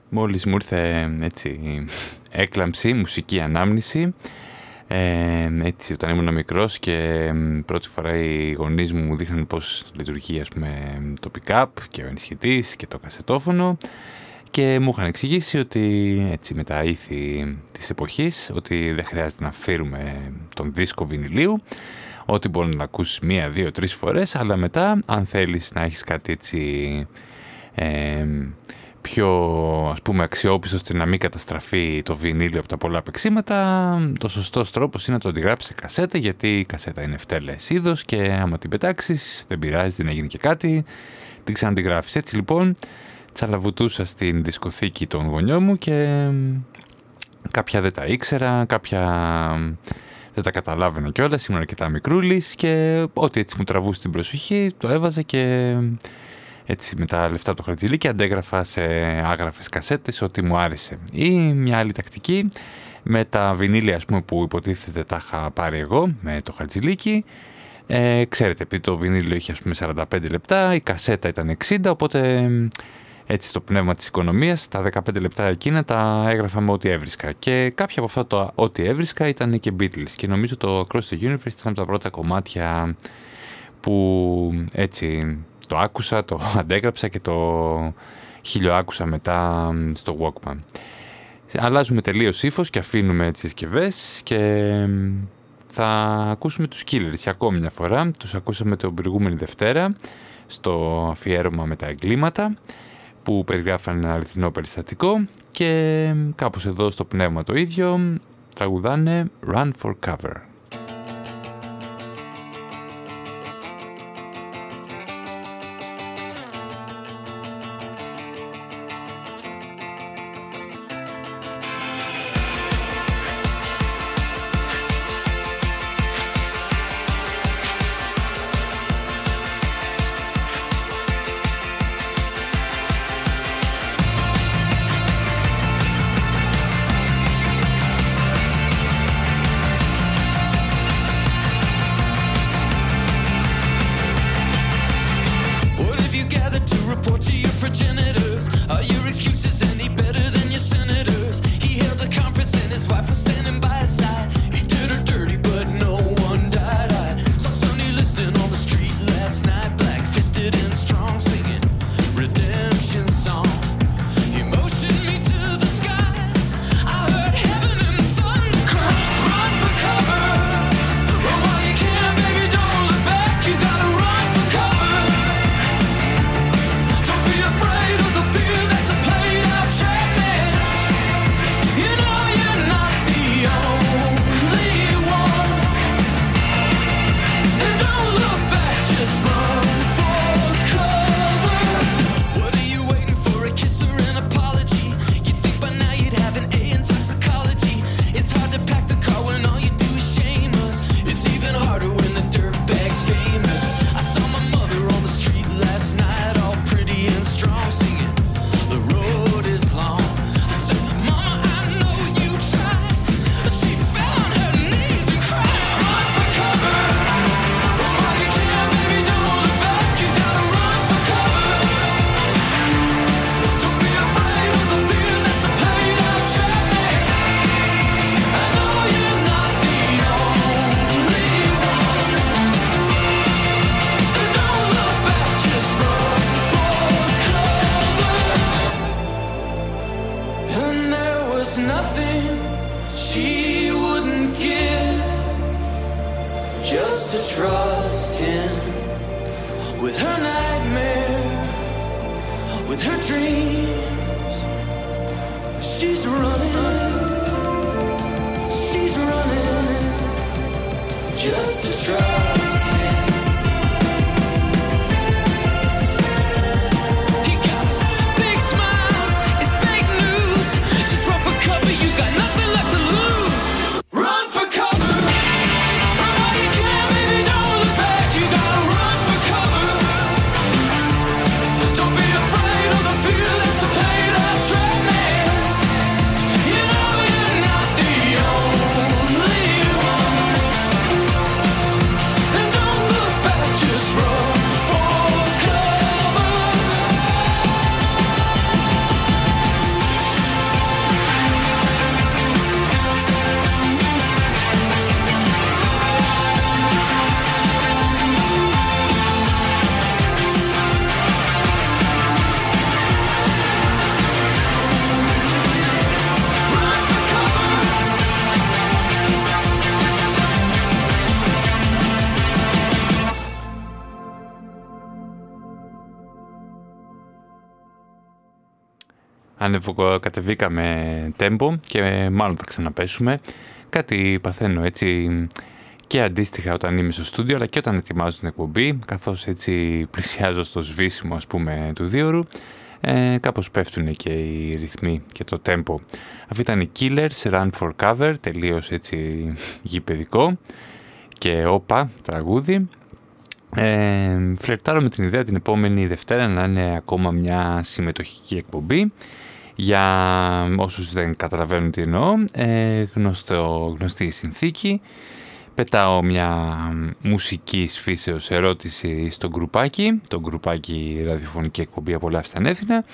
μόλις μου ήρθε έτσι έκλαμψη, μουσική ανάμνηση ε, έτσι όταν ήμουν μικρός και πρώτη φορά οι γονείς μου μου δείχναν πώς λειτουργεί ας πούμε, το pick-up και ο ενισχυτής και το κασετόφωνο και μου είχαν εξηγήσει ότι έτσι με τα ήθη της εποχής ότι δεν χρειάζεται να φέρουμε τον δίσκο βινιλίου ότι μπορεί να ακούσεις μία, δύο, τρεις φορές αλλά μετά αν θέλεις να έχεις κάτι έτσι ε, πιο ας πούμε αξιόπιστο ώστε να μην καταστραφεί το βινίλιο από τα πολλά παίξήματα το σωστός τρόπος είναι να το αντιγράψεις σε κασέτα γιατί η κασέτα είναι φτέλες είδος και άμα την πετάξεις δεν πειράζει, δεν έγινε και κάτι την ξαναντιγράφεις. Έτσι λοιπόν τσαλαβουτούσα στην δισκοθήκη των γονιών μου και κάποια δεν τα ήξερα, κάποια δεν τα καταλάβαινα κιόλας, ήμουν αρκετά μικρούλης και ό,τι έτσι μου τραβούσε την προσοχή το έβαζα και έτσι με τα λεφτά του χαρτζηλίκι αντέγραφα σε άγραφες κασέτες ό,τι μου άρεσε. Ή μια άλλη τακτική με τα βινίλια ας πούμε, που υποτίθεται τα είχα πάρει εγώ με το χαρτζηλίκι ε, ξέρετε, επειδή το βινίλιο είχε ας πούμε 45 λεπτά, η κασέτα ήταν 60, οπότε έτσι στο πνεύμα της οικονομίας, τα 15 λεπτά εκείνα τα έγραφα με ό,τι έβρισκα. Και κάποια από αυτά το ό,τι έβρισκα ήταν και Beatles. Και νομίζω το Across the Universe ήταν από τα πρώτα κομμάτια που έτσι το άκουσα, το <laughs> αντέγραψα και το χιλιοάκουσα μετά στο Walkman. Αλλάζουμε τελείως ύφος και αφήνουμε τις συσκευές και θα ακούσουμε τους Killers για ακόμη μια φορά. Τους ακούσαμε την προηγούμενη Δευτέρα στο αφιέρωμα με τα εγκλήματα που περιγράφαν ένα αληθινό περιστατικό και κάπως εδώ στο πνεύμα το ίδιο τραγουδάνε Run for Cover. Ανεβοκατεβήκαμε τέμπο και μάλλον θα ξαναπέσουμε. Κάτι παθαίνω έτσι και αντίστοιχα όταν είμαι στο στούντιο αλλά και όταν ετοιμάζω την εκπομπή καθώς έτσι πλησιάζω στο σβήσιμο ας πούμε του δίωρου ε, κάπως πέφτουν και οι ρυθμοί και το tempo. Αυτή ήταν οι Killers, Run for Cover, τελείως έτσι γηπαιδικό και όπα τραγούδι. Ε, φλερτάρω με την ιδέα την επόμενη Δευτέρα να είναι ακόμα μια συμμετοχική εκπομπή για όσους δεν καταλαβαίνουν τι εννοώ, ε, γνωστό, γνωστή η συνθήκη. Πετάω μια μουσικής φύσεως ερώτηση στο γκρουπάκι, το γκρουπάκι ραδιοφωνική εκπομπή Απολαύστα Ανέθινα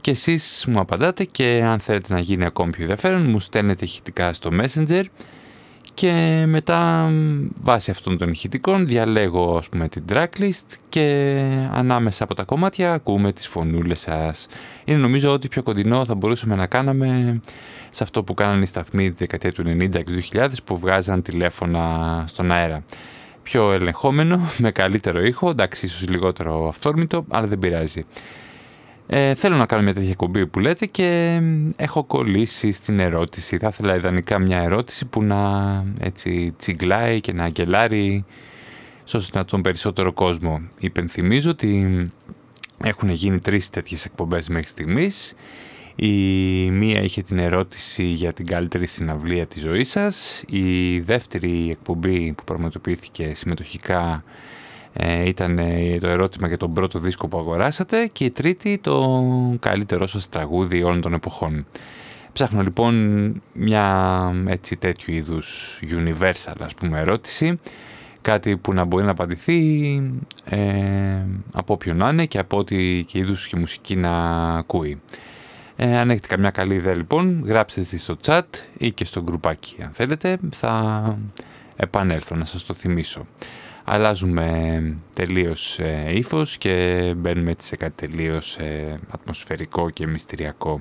και εσείς μου απαντάτε και αν θέλετε να γίνει ακόμη πιο ενδιαφέρον μου στέλνετε ηχητικά στο Messenger και μετά βάσει αυτών των ηχητικών διαλέγω ας πούμε την tracklist και ανάμεσα από τα κομμάτια ακούμε τις φωνούλες σας. Είναι νομίζω ότι πιο κοντινό θα μπορούσαμε να κάναμε σε αυτό που κάνανε οι σταθμοί τη δεκαετία του 90 και του 2000 που βγάζαν τηλέφωνα στον αέρα. Πιο ελεγχόμενο, με καλύτερο ήχο, εντάξει ίσως λιγότερο αυθόρμητο, αλλά δεν πειράζει. Ε, θέλω να κάνω μια τέτοια εκπομπή που λέτε και έχω κολλήσει στην ερώτηση. Θα ήθελα ιδανικά μια ερώτηση που να έτσι τσιγκλάει και να αγγελάρει να τον περισσότερο κόσμο. Υπενθυμίζω ότι έχουν γίνει τρεις τέτοιες εκπομπές μέχρι στιγμής. Η μία είχε την ερώτηση για την καλύτερη συναυλία της ζωής σας. Η δεύτερη εκπομπή που πραγματοποιήθηκε συμμετοχικά ε, ήταν ε, το ερώτημα για τον πρώτο δίσκο που αγοράσατε και η τρίτη το καλύτερό σας τραγούδι όλων των εποχών. Ψάχνω λοιπόν μια έτσι τέτοιου είδους universal ας πούμε ερώτηση κάτι που να μπορεί να απαντηθεί ε, από όποιον να είναι και από ό,τι και είδους και μουσική να ακούει. Ε, αν έχετε καμιά καλή ιδέα λοιπόν γράψτε τη στο chat ή και στο γκρουπάκι αν θέλετε θα επανέλθω να σας το θυμίσω αλλάζουμε τελείως ε, ύφος και μπαίνουμε έτσι σε κάτι τελείως ε, ατμοσφαιρικό και μυστηριακό.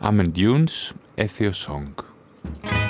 Amen Dunes, Ethio Song.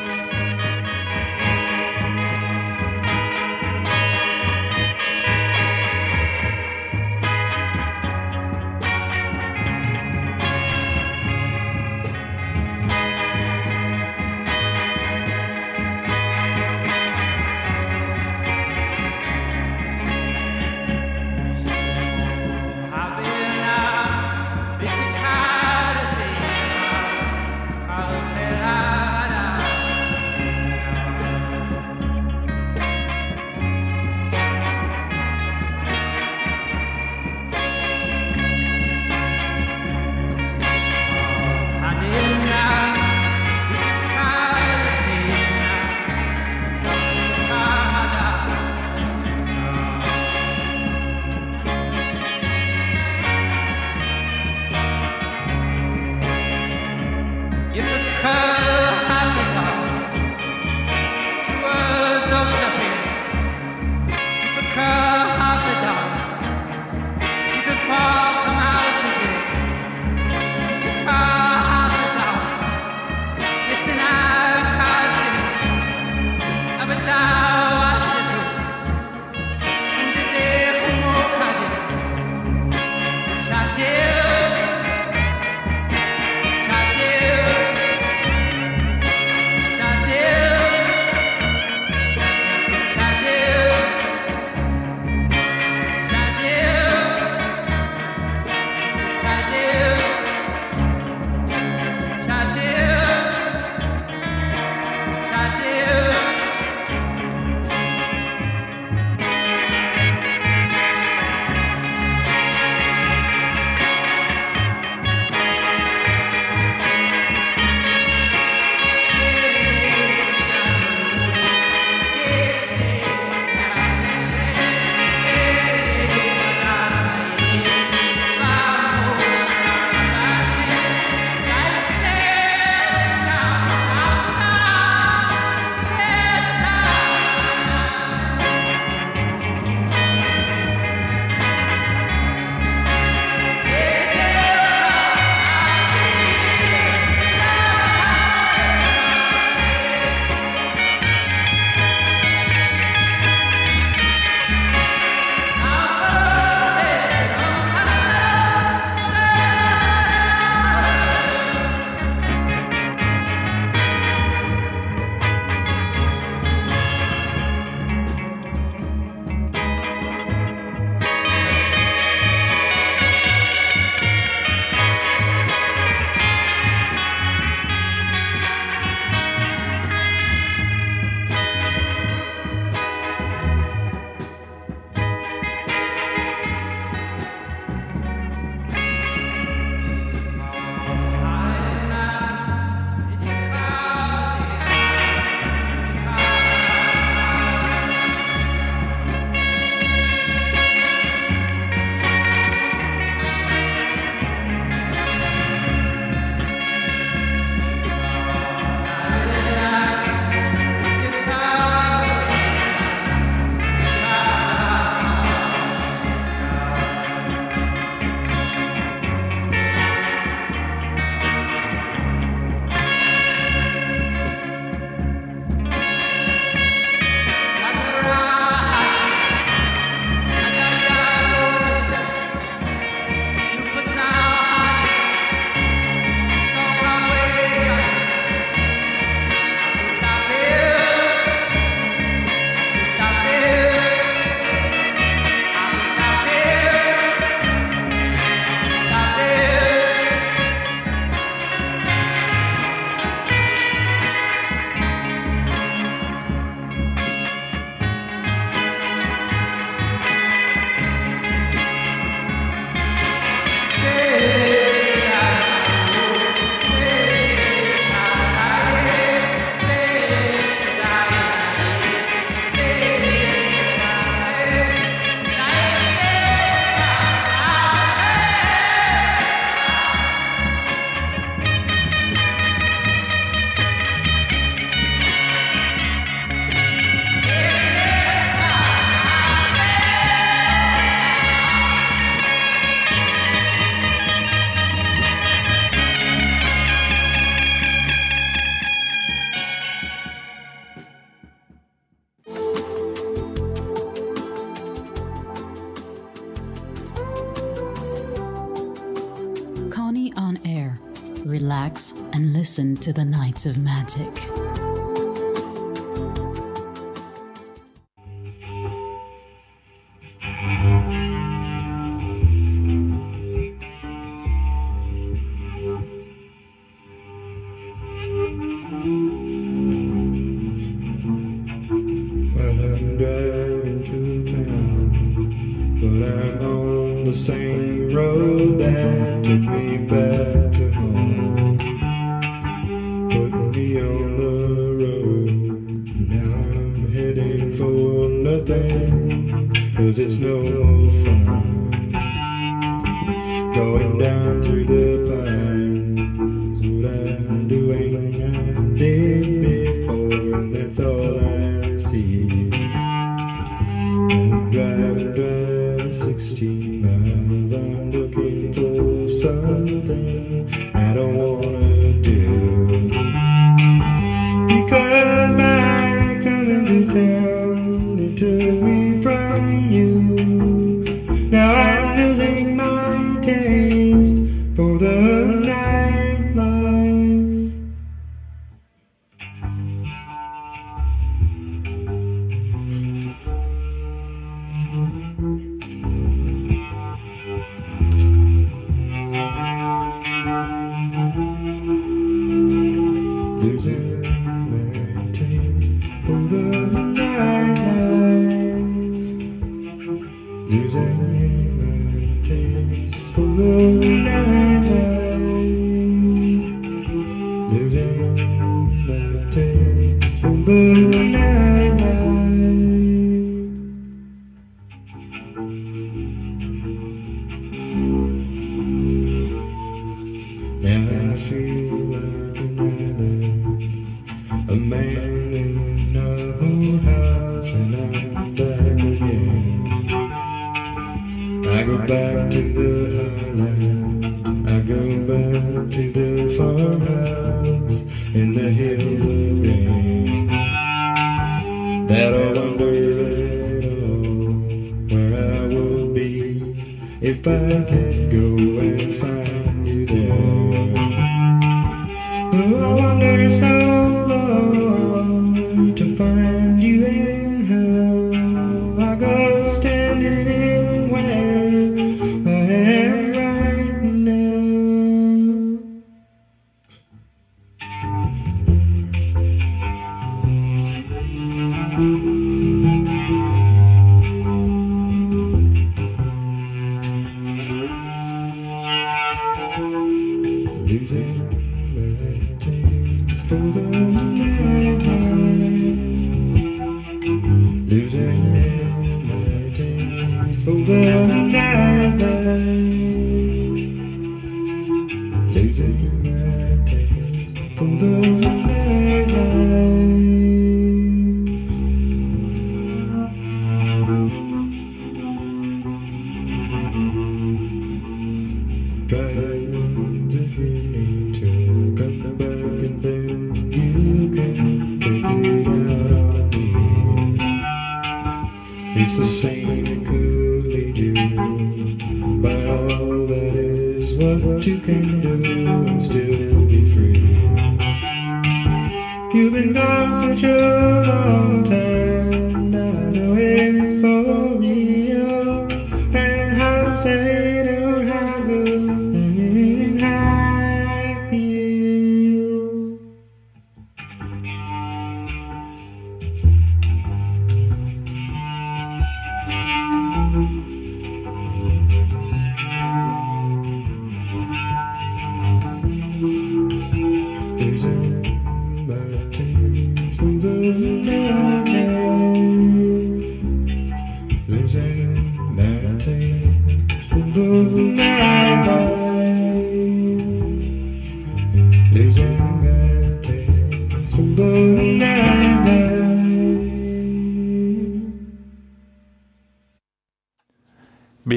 listen to the Knights of Magic.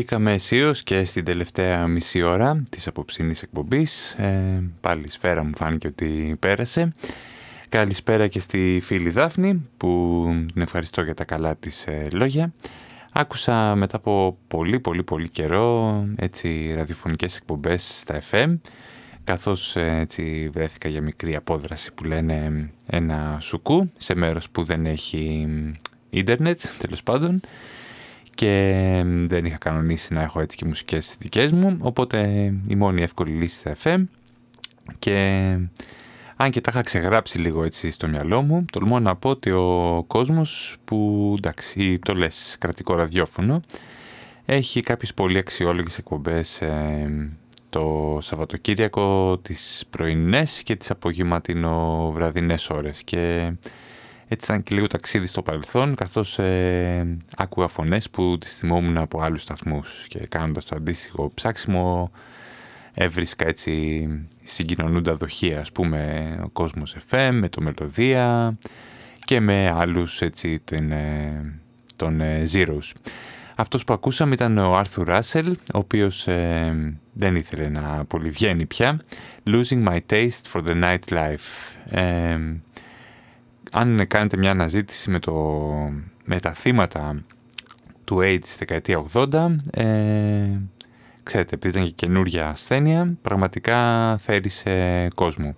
Μπήκαμε αισίως και στην τελευταία μισή ώρα της απόψινής εκπομπής. Ε, πάλι η σφαίρα μου φάνηκε ότι πέρασε. Καλησπέρα και στη φίλη Δάφνη που την ευχαριστώ για τα καλά της ε, λόγια. Άκουσα μετά από πολύ πολύ πολύ καιρό έτσι ραδιοφωνικές εκπομπές στα FM καθώς ε, έτσι βρέθηκα για μικρή απόδραση που λένε ε, ένα σουκού σε μέρος που δεν έχει ίντερνετ τέλος πάντων και δεν είχα κανονίσει να έχω έτσι και μουσικές δικές μου οπότε η μόνη εύκολη λύση θα FM και αν και τα είχα ξεγράψει λίγο έτσι στο μυαλό μου τολμώ να πω ότι ο κόσμος που εντάξει το λες κρατικό ραδιόφωνο έχει κάποιες πολύ αξιόλογες εκπομπές ε, το Σαββατοκύριακο τις πρωινές και τις απογευματινο-βραδινές ώρες. Και έτσι ήταν και λίγο ταξίδι στο παρελθόν καθώς ε, άκουγα φωνές που τις θυμόμουν από άλλους σταθμούς και κάνοντας το αντίστοιχο ψάξιμο έβρισκα έτσι συγκοινωνούντα δοχεία ας πούμε ο κόσμος FM με το Μελωδία και με άλλους έτσι τον, ε, τον ε, Zeros. Αυτός που ακούσαμε ήταν ο Άρθουρ Ράσελ, ο οποίος ε, δεν ήθελε να πολύ βγαίνει πια. Losing my taste for the nightlife. Ε, αν κάνετε μια αναζήτηση με, το, με τα θύματα του AIDS δεκαετία 80, ε, ξέρετε, επειδή ήταν και καινούρια ασθένεια, πραγματικά θέρισε κόσμο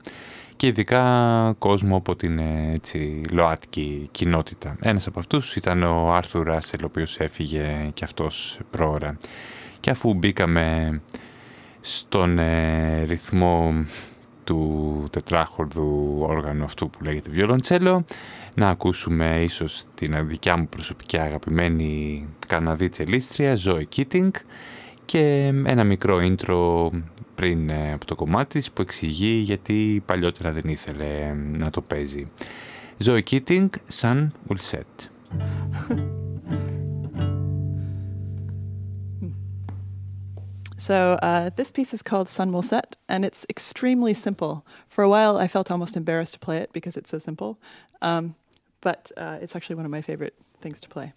και ειδικά κόσμο από την έτσι, ΛΟΑΤΚΙ κοινότητα. Ένας από αυτούς ήταν ο Άρθουρ Ράσελ, ο οποίος έφυγε και αυτός πρόωρα. Και αφού μπήκαμε στον ε, ρυθμό του τετράχορδου όργανου αυτού που λέγεται βιολοντσέλο, να ακούσουμε ίσως την δικιά μου προσωπική αγαπημένη Καναδή τσελίστρια, Zoe Keating, και ένα μικρό intro πριν ε, από το κομμάτι της που εξηγεί γιατί παλιότερα δεν ήθελε ε, να το παίζει. Zoe Keating, Sun Will Set. <laughs> So uh, this piece is called Sun Will Set, and it's extremely simple. For a while, I felt almost embarrassed to play it because it's so simple, um, but uh, it's actually one of my favorite things to play.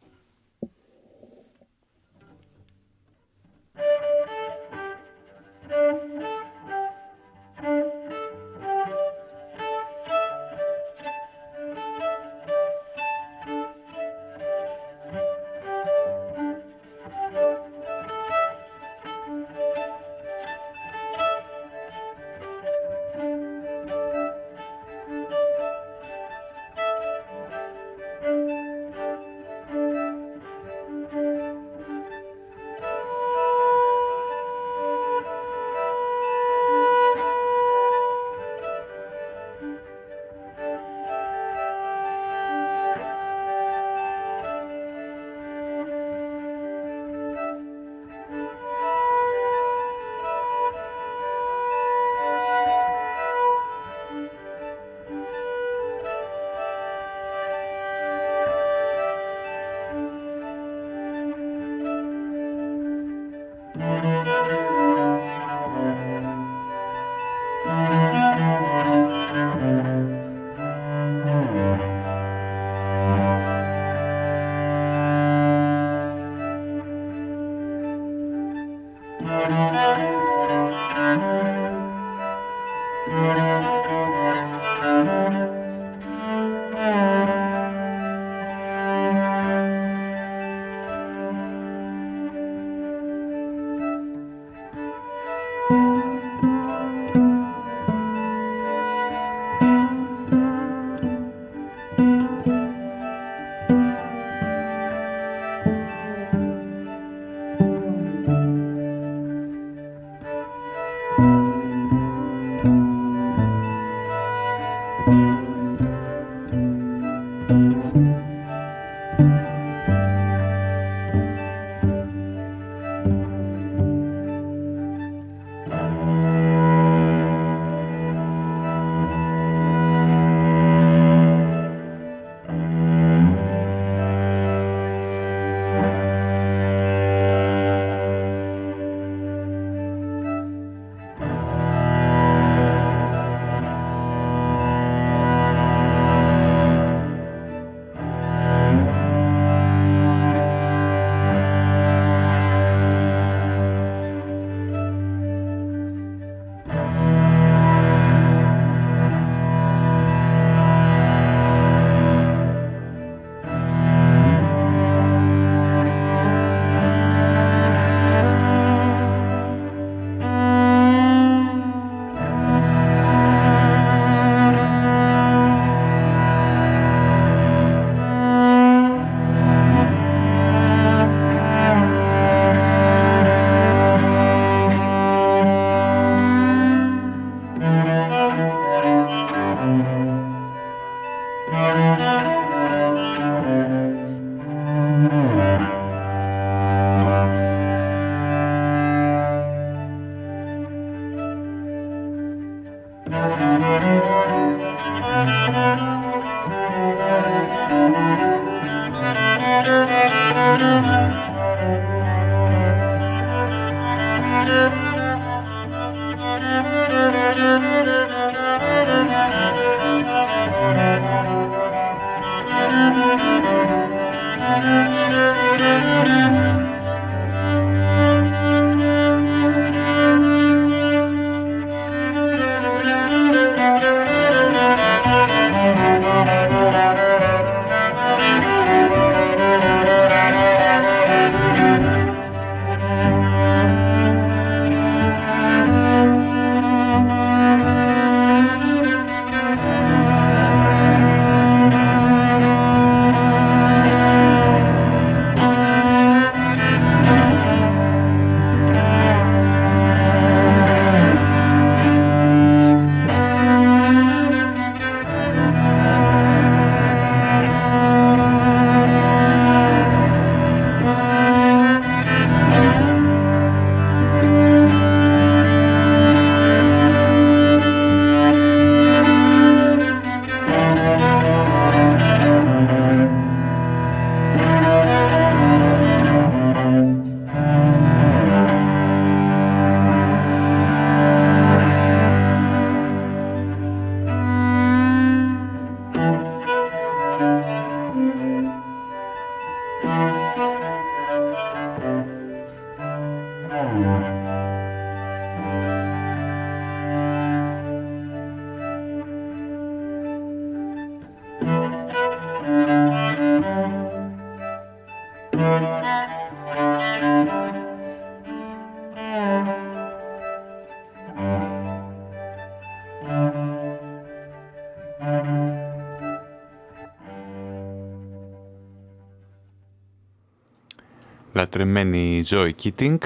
Λατρεμένη Joy Keating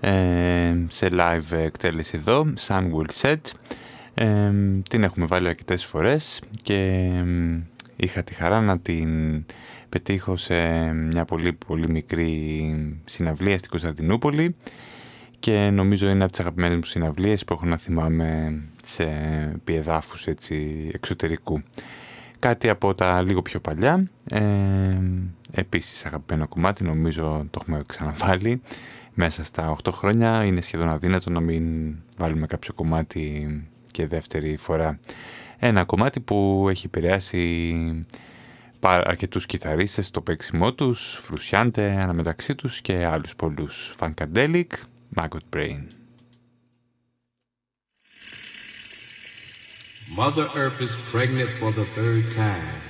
ε, σε live εκτέλεση εδώ, Sun Will Set. Ε, την έχουμε βάλει αρκετές φορές και είχα τη χαρά να την πετύχω σε μια πολύ πολύ μικρή συναυλία στην Κωνσταντινούπολη και νομίζω είναι από τις αγαπημένες μου συναυλίες που έχω να θυμάμαι σε πιεδάφους έτσι, εξωτερικού. Κάτι από τα λίγο πιο παλιά, ε, επίσης αγαπημένο κομμάτι, νομίζω το έχουμε ξαναβάλει μέσα στα 8 χρόνια. Είναι σχεδόν αδύνατο να μην βάλουμε κάποιο κομμάτι και δεύτερη φορά. Ένα κομμάτι που έχει επηρεάσει αρκετούς κιθαρίστες στο παίξιμό τους, Φρουσιάντε αναμεταξύ τους και άλλους πολλούς. Funkadelic, Maggot Brain. Mother Earth is pregnant for the third time,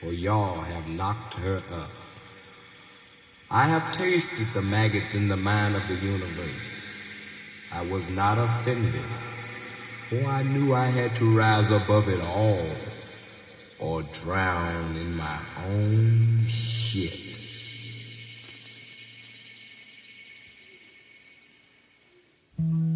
for y'all have knocked her up. I have tasted the maggots in the mind of the universe. I was not offended, for I knew I had to rise above it all or drown in my own shit. Mm -hmm.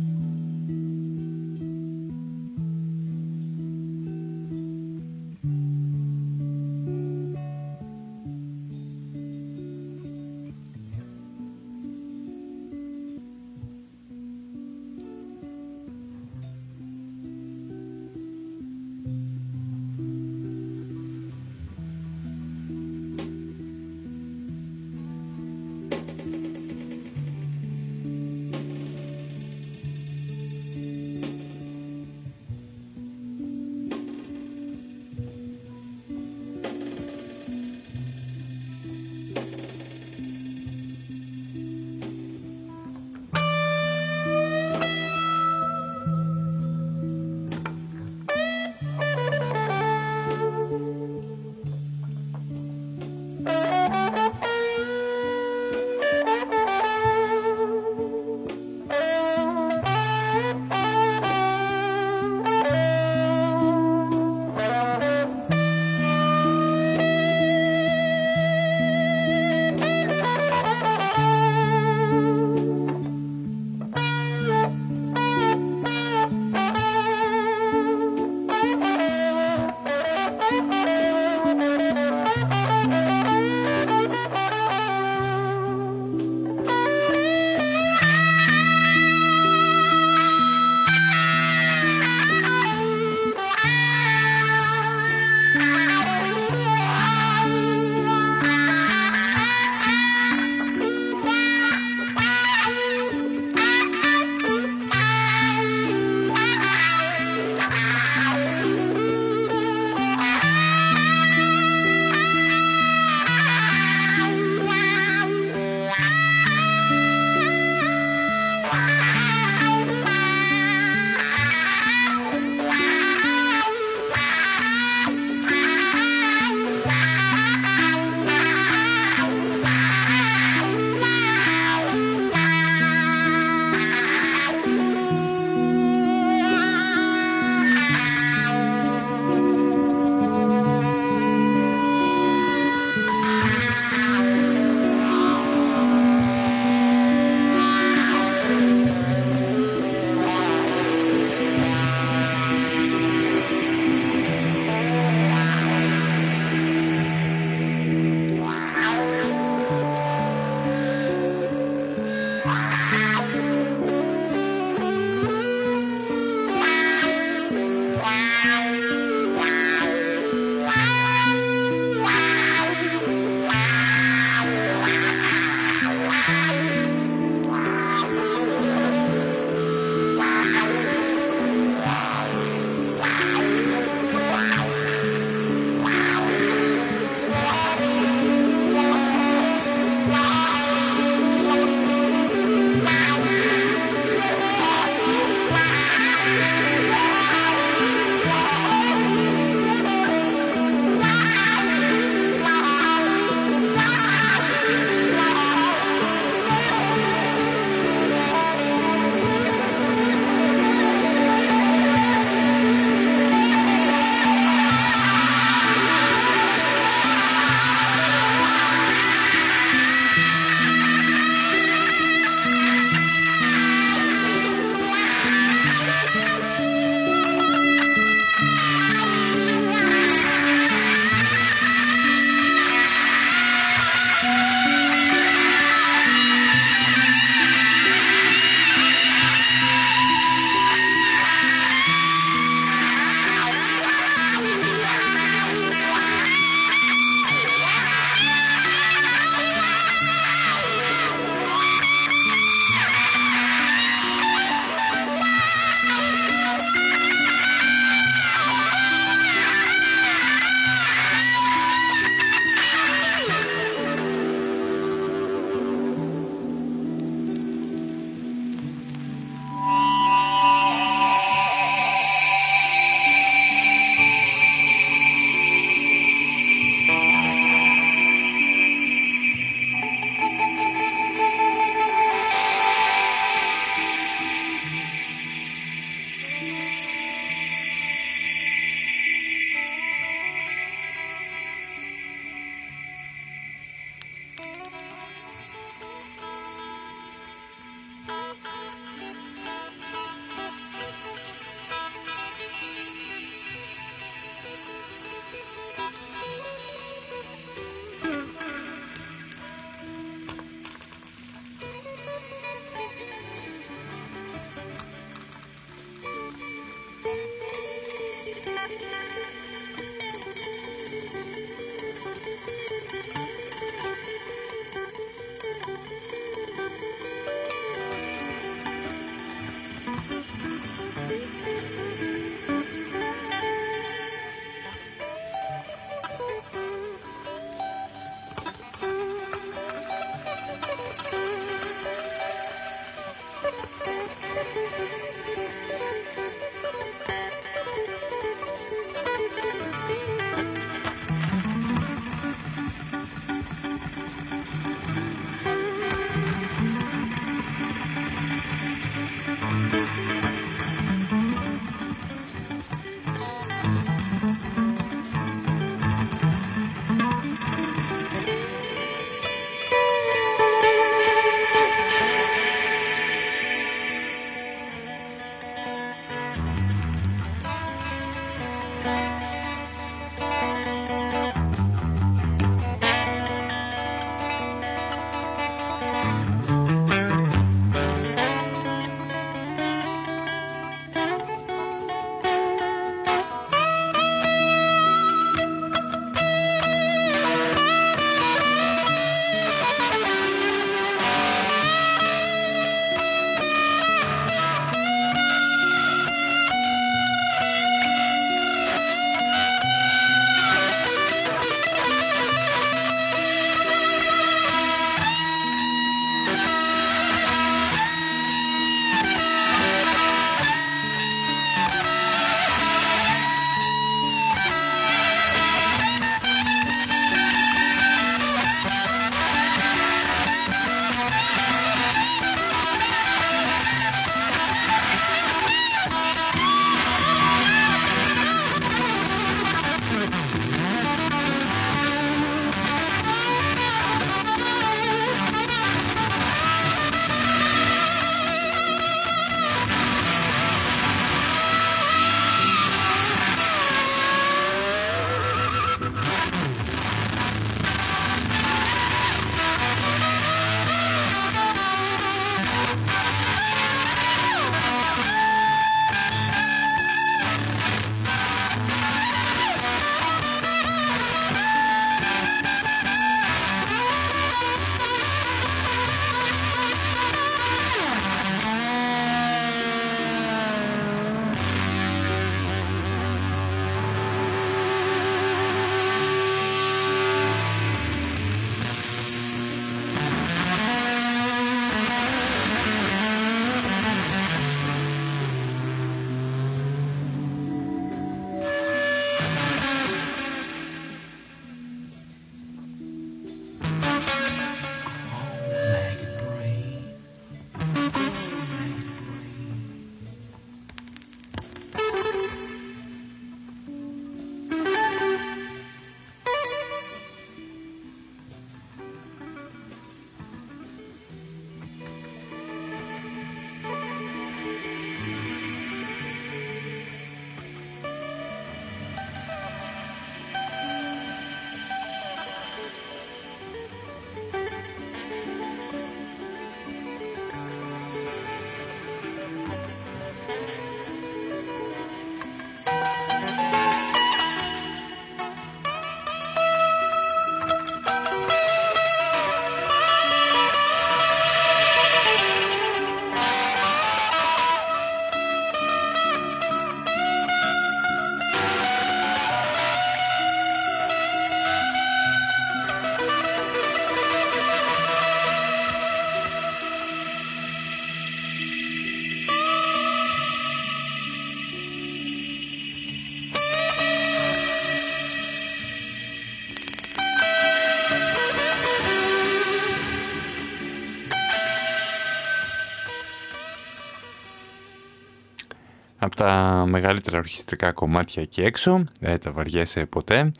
Τα μεγαλύτερα ορχιστρικά κομμάτια εκεί έξω, δεν τα βαριέσαι ποτέ.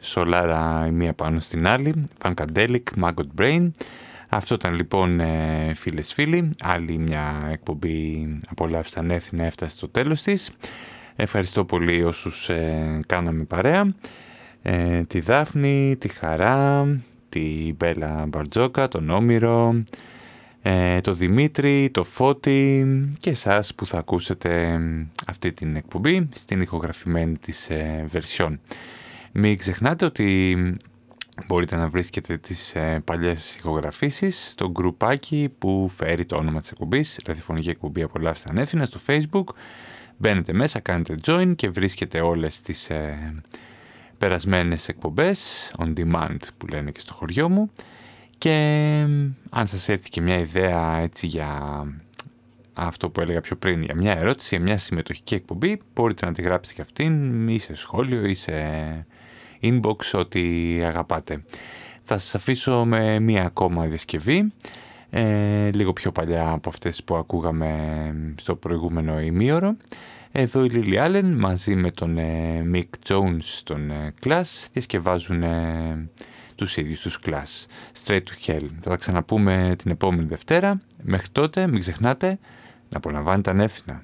Σολάρα η μία πάνω στην άλλη, Funkadelic, Maggot Brain. Αυτό ήταν λοιπόν ε, φίλες φίλοι, άλλη μια εκπομπή απολαύσαν έθινα έφτασε στο τέλος της. Ευχαριστώ πολύ όσους ε, κάναμε παρέα. Ε, τη Δάφνη, τη Χαρά, τη Μπέλα Μπαρτζόκα, τον Όμηρο, ε, το Δημήτρη, το Φώτη και εσάς που θα ακούσετε αυτή την εκπομπή στην ηχογραφημένη της ε, βερσιόν. Μην ξεχνάτε ότι μπορείτε να βρίσκετε τις ε, παλιές ηχογραφήσεις στο γκρουπάκι που φέρει το όνομα της εκπομπής, ραδιοφωνική εκπομπή Απολαύστε Ανέφηνα στο facebook. Μπαίνετε μέσα, κάνετε join και βρίσκετε όλες τις ε, περασμένες εκπομπές on demand που λένε και στο χωριό μου και αν σας έρθει και μια ιδέα έτσι για αυτό που έλεγα πιο πριν, για μια ερώτηση, για μια συμμετοχική εκπομπή, μπορείτε να τη γράψετε και αυτήν ή σε σχόλιο ή σε inbox, ό,τι αγαπάτε. Θα σας αφήσω με μία ακόμα διασκευή, ε, λίγο πιο παλιά από αυτές που ακούγαμε στο προηγούμενο ημίωρο. Εδώ η Lily Allen μαζί με τον ε, Mick Jones τον ε, Class διασκευάζουν ε, τους ίδιους τους Class. Straight to Hell. Θα τα ξαναπούμε την επόμενη Δευτέρα. Μέχρι τότε μην ξεχνάτε να απολαμβάνετε ανεύθυνα.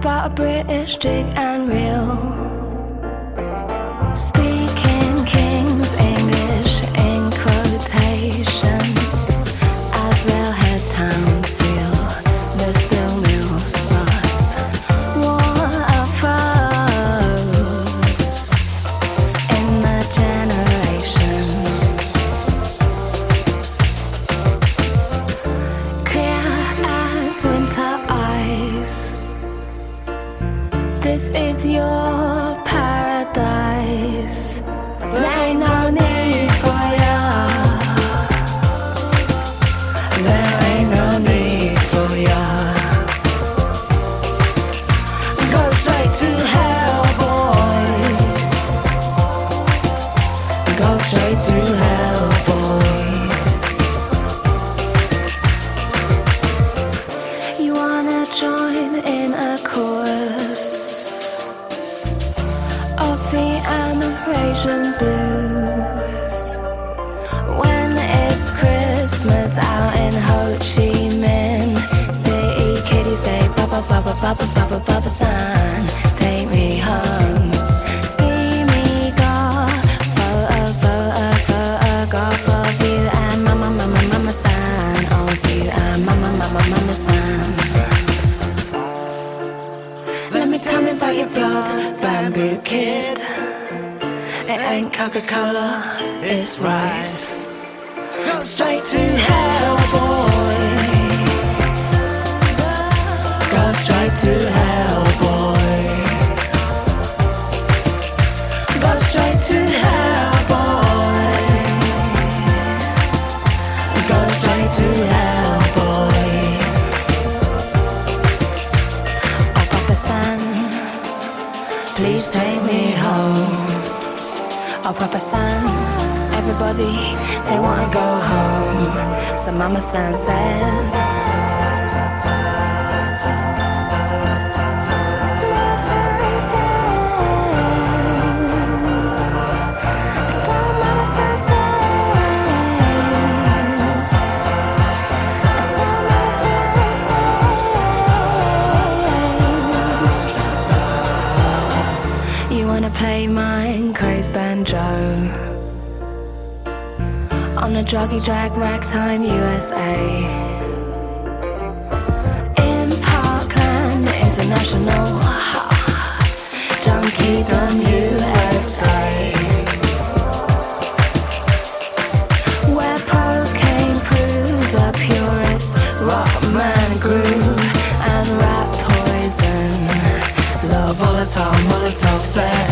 About a British jig and reel? Speaking your Amerasian blues when it's Christmas out in Ho Chi Minh City. Kitties say, Baba, Baba, Baba, Baba, Baba, son, It ain't Coca Cola, it's rice. Go straight to hell, boy. Go straight to hell, Papa San, everybody, they wanna go home. So Mama San says. Joe. On the druggy drag ragtime USA. In Parkland International. Junkiedom USA. Where proves the purest rock groove and rap poison. The volatile Molotov set.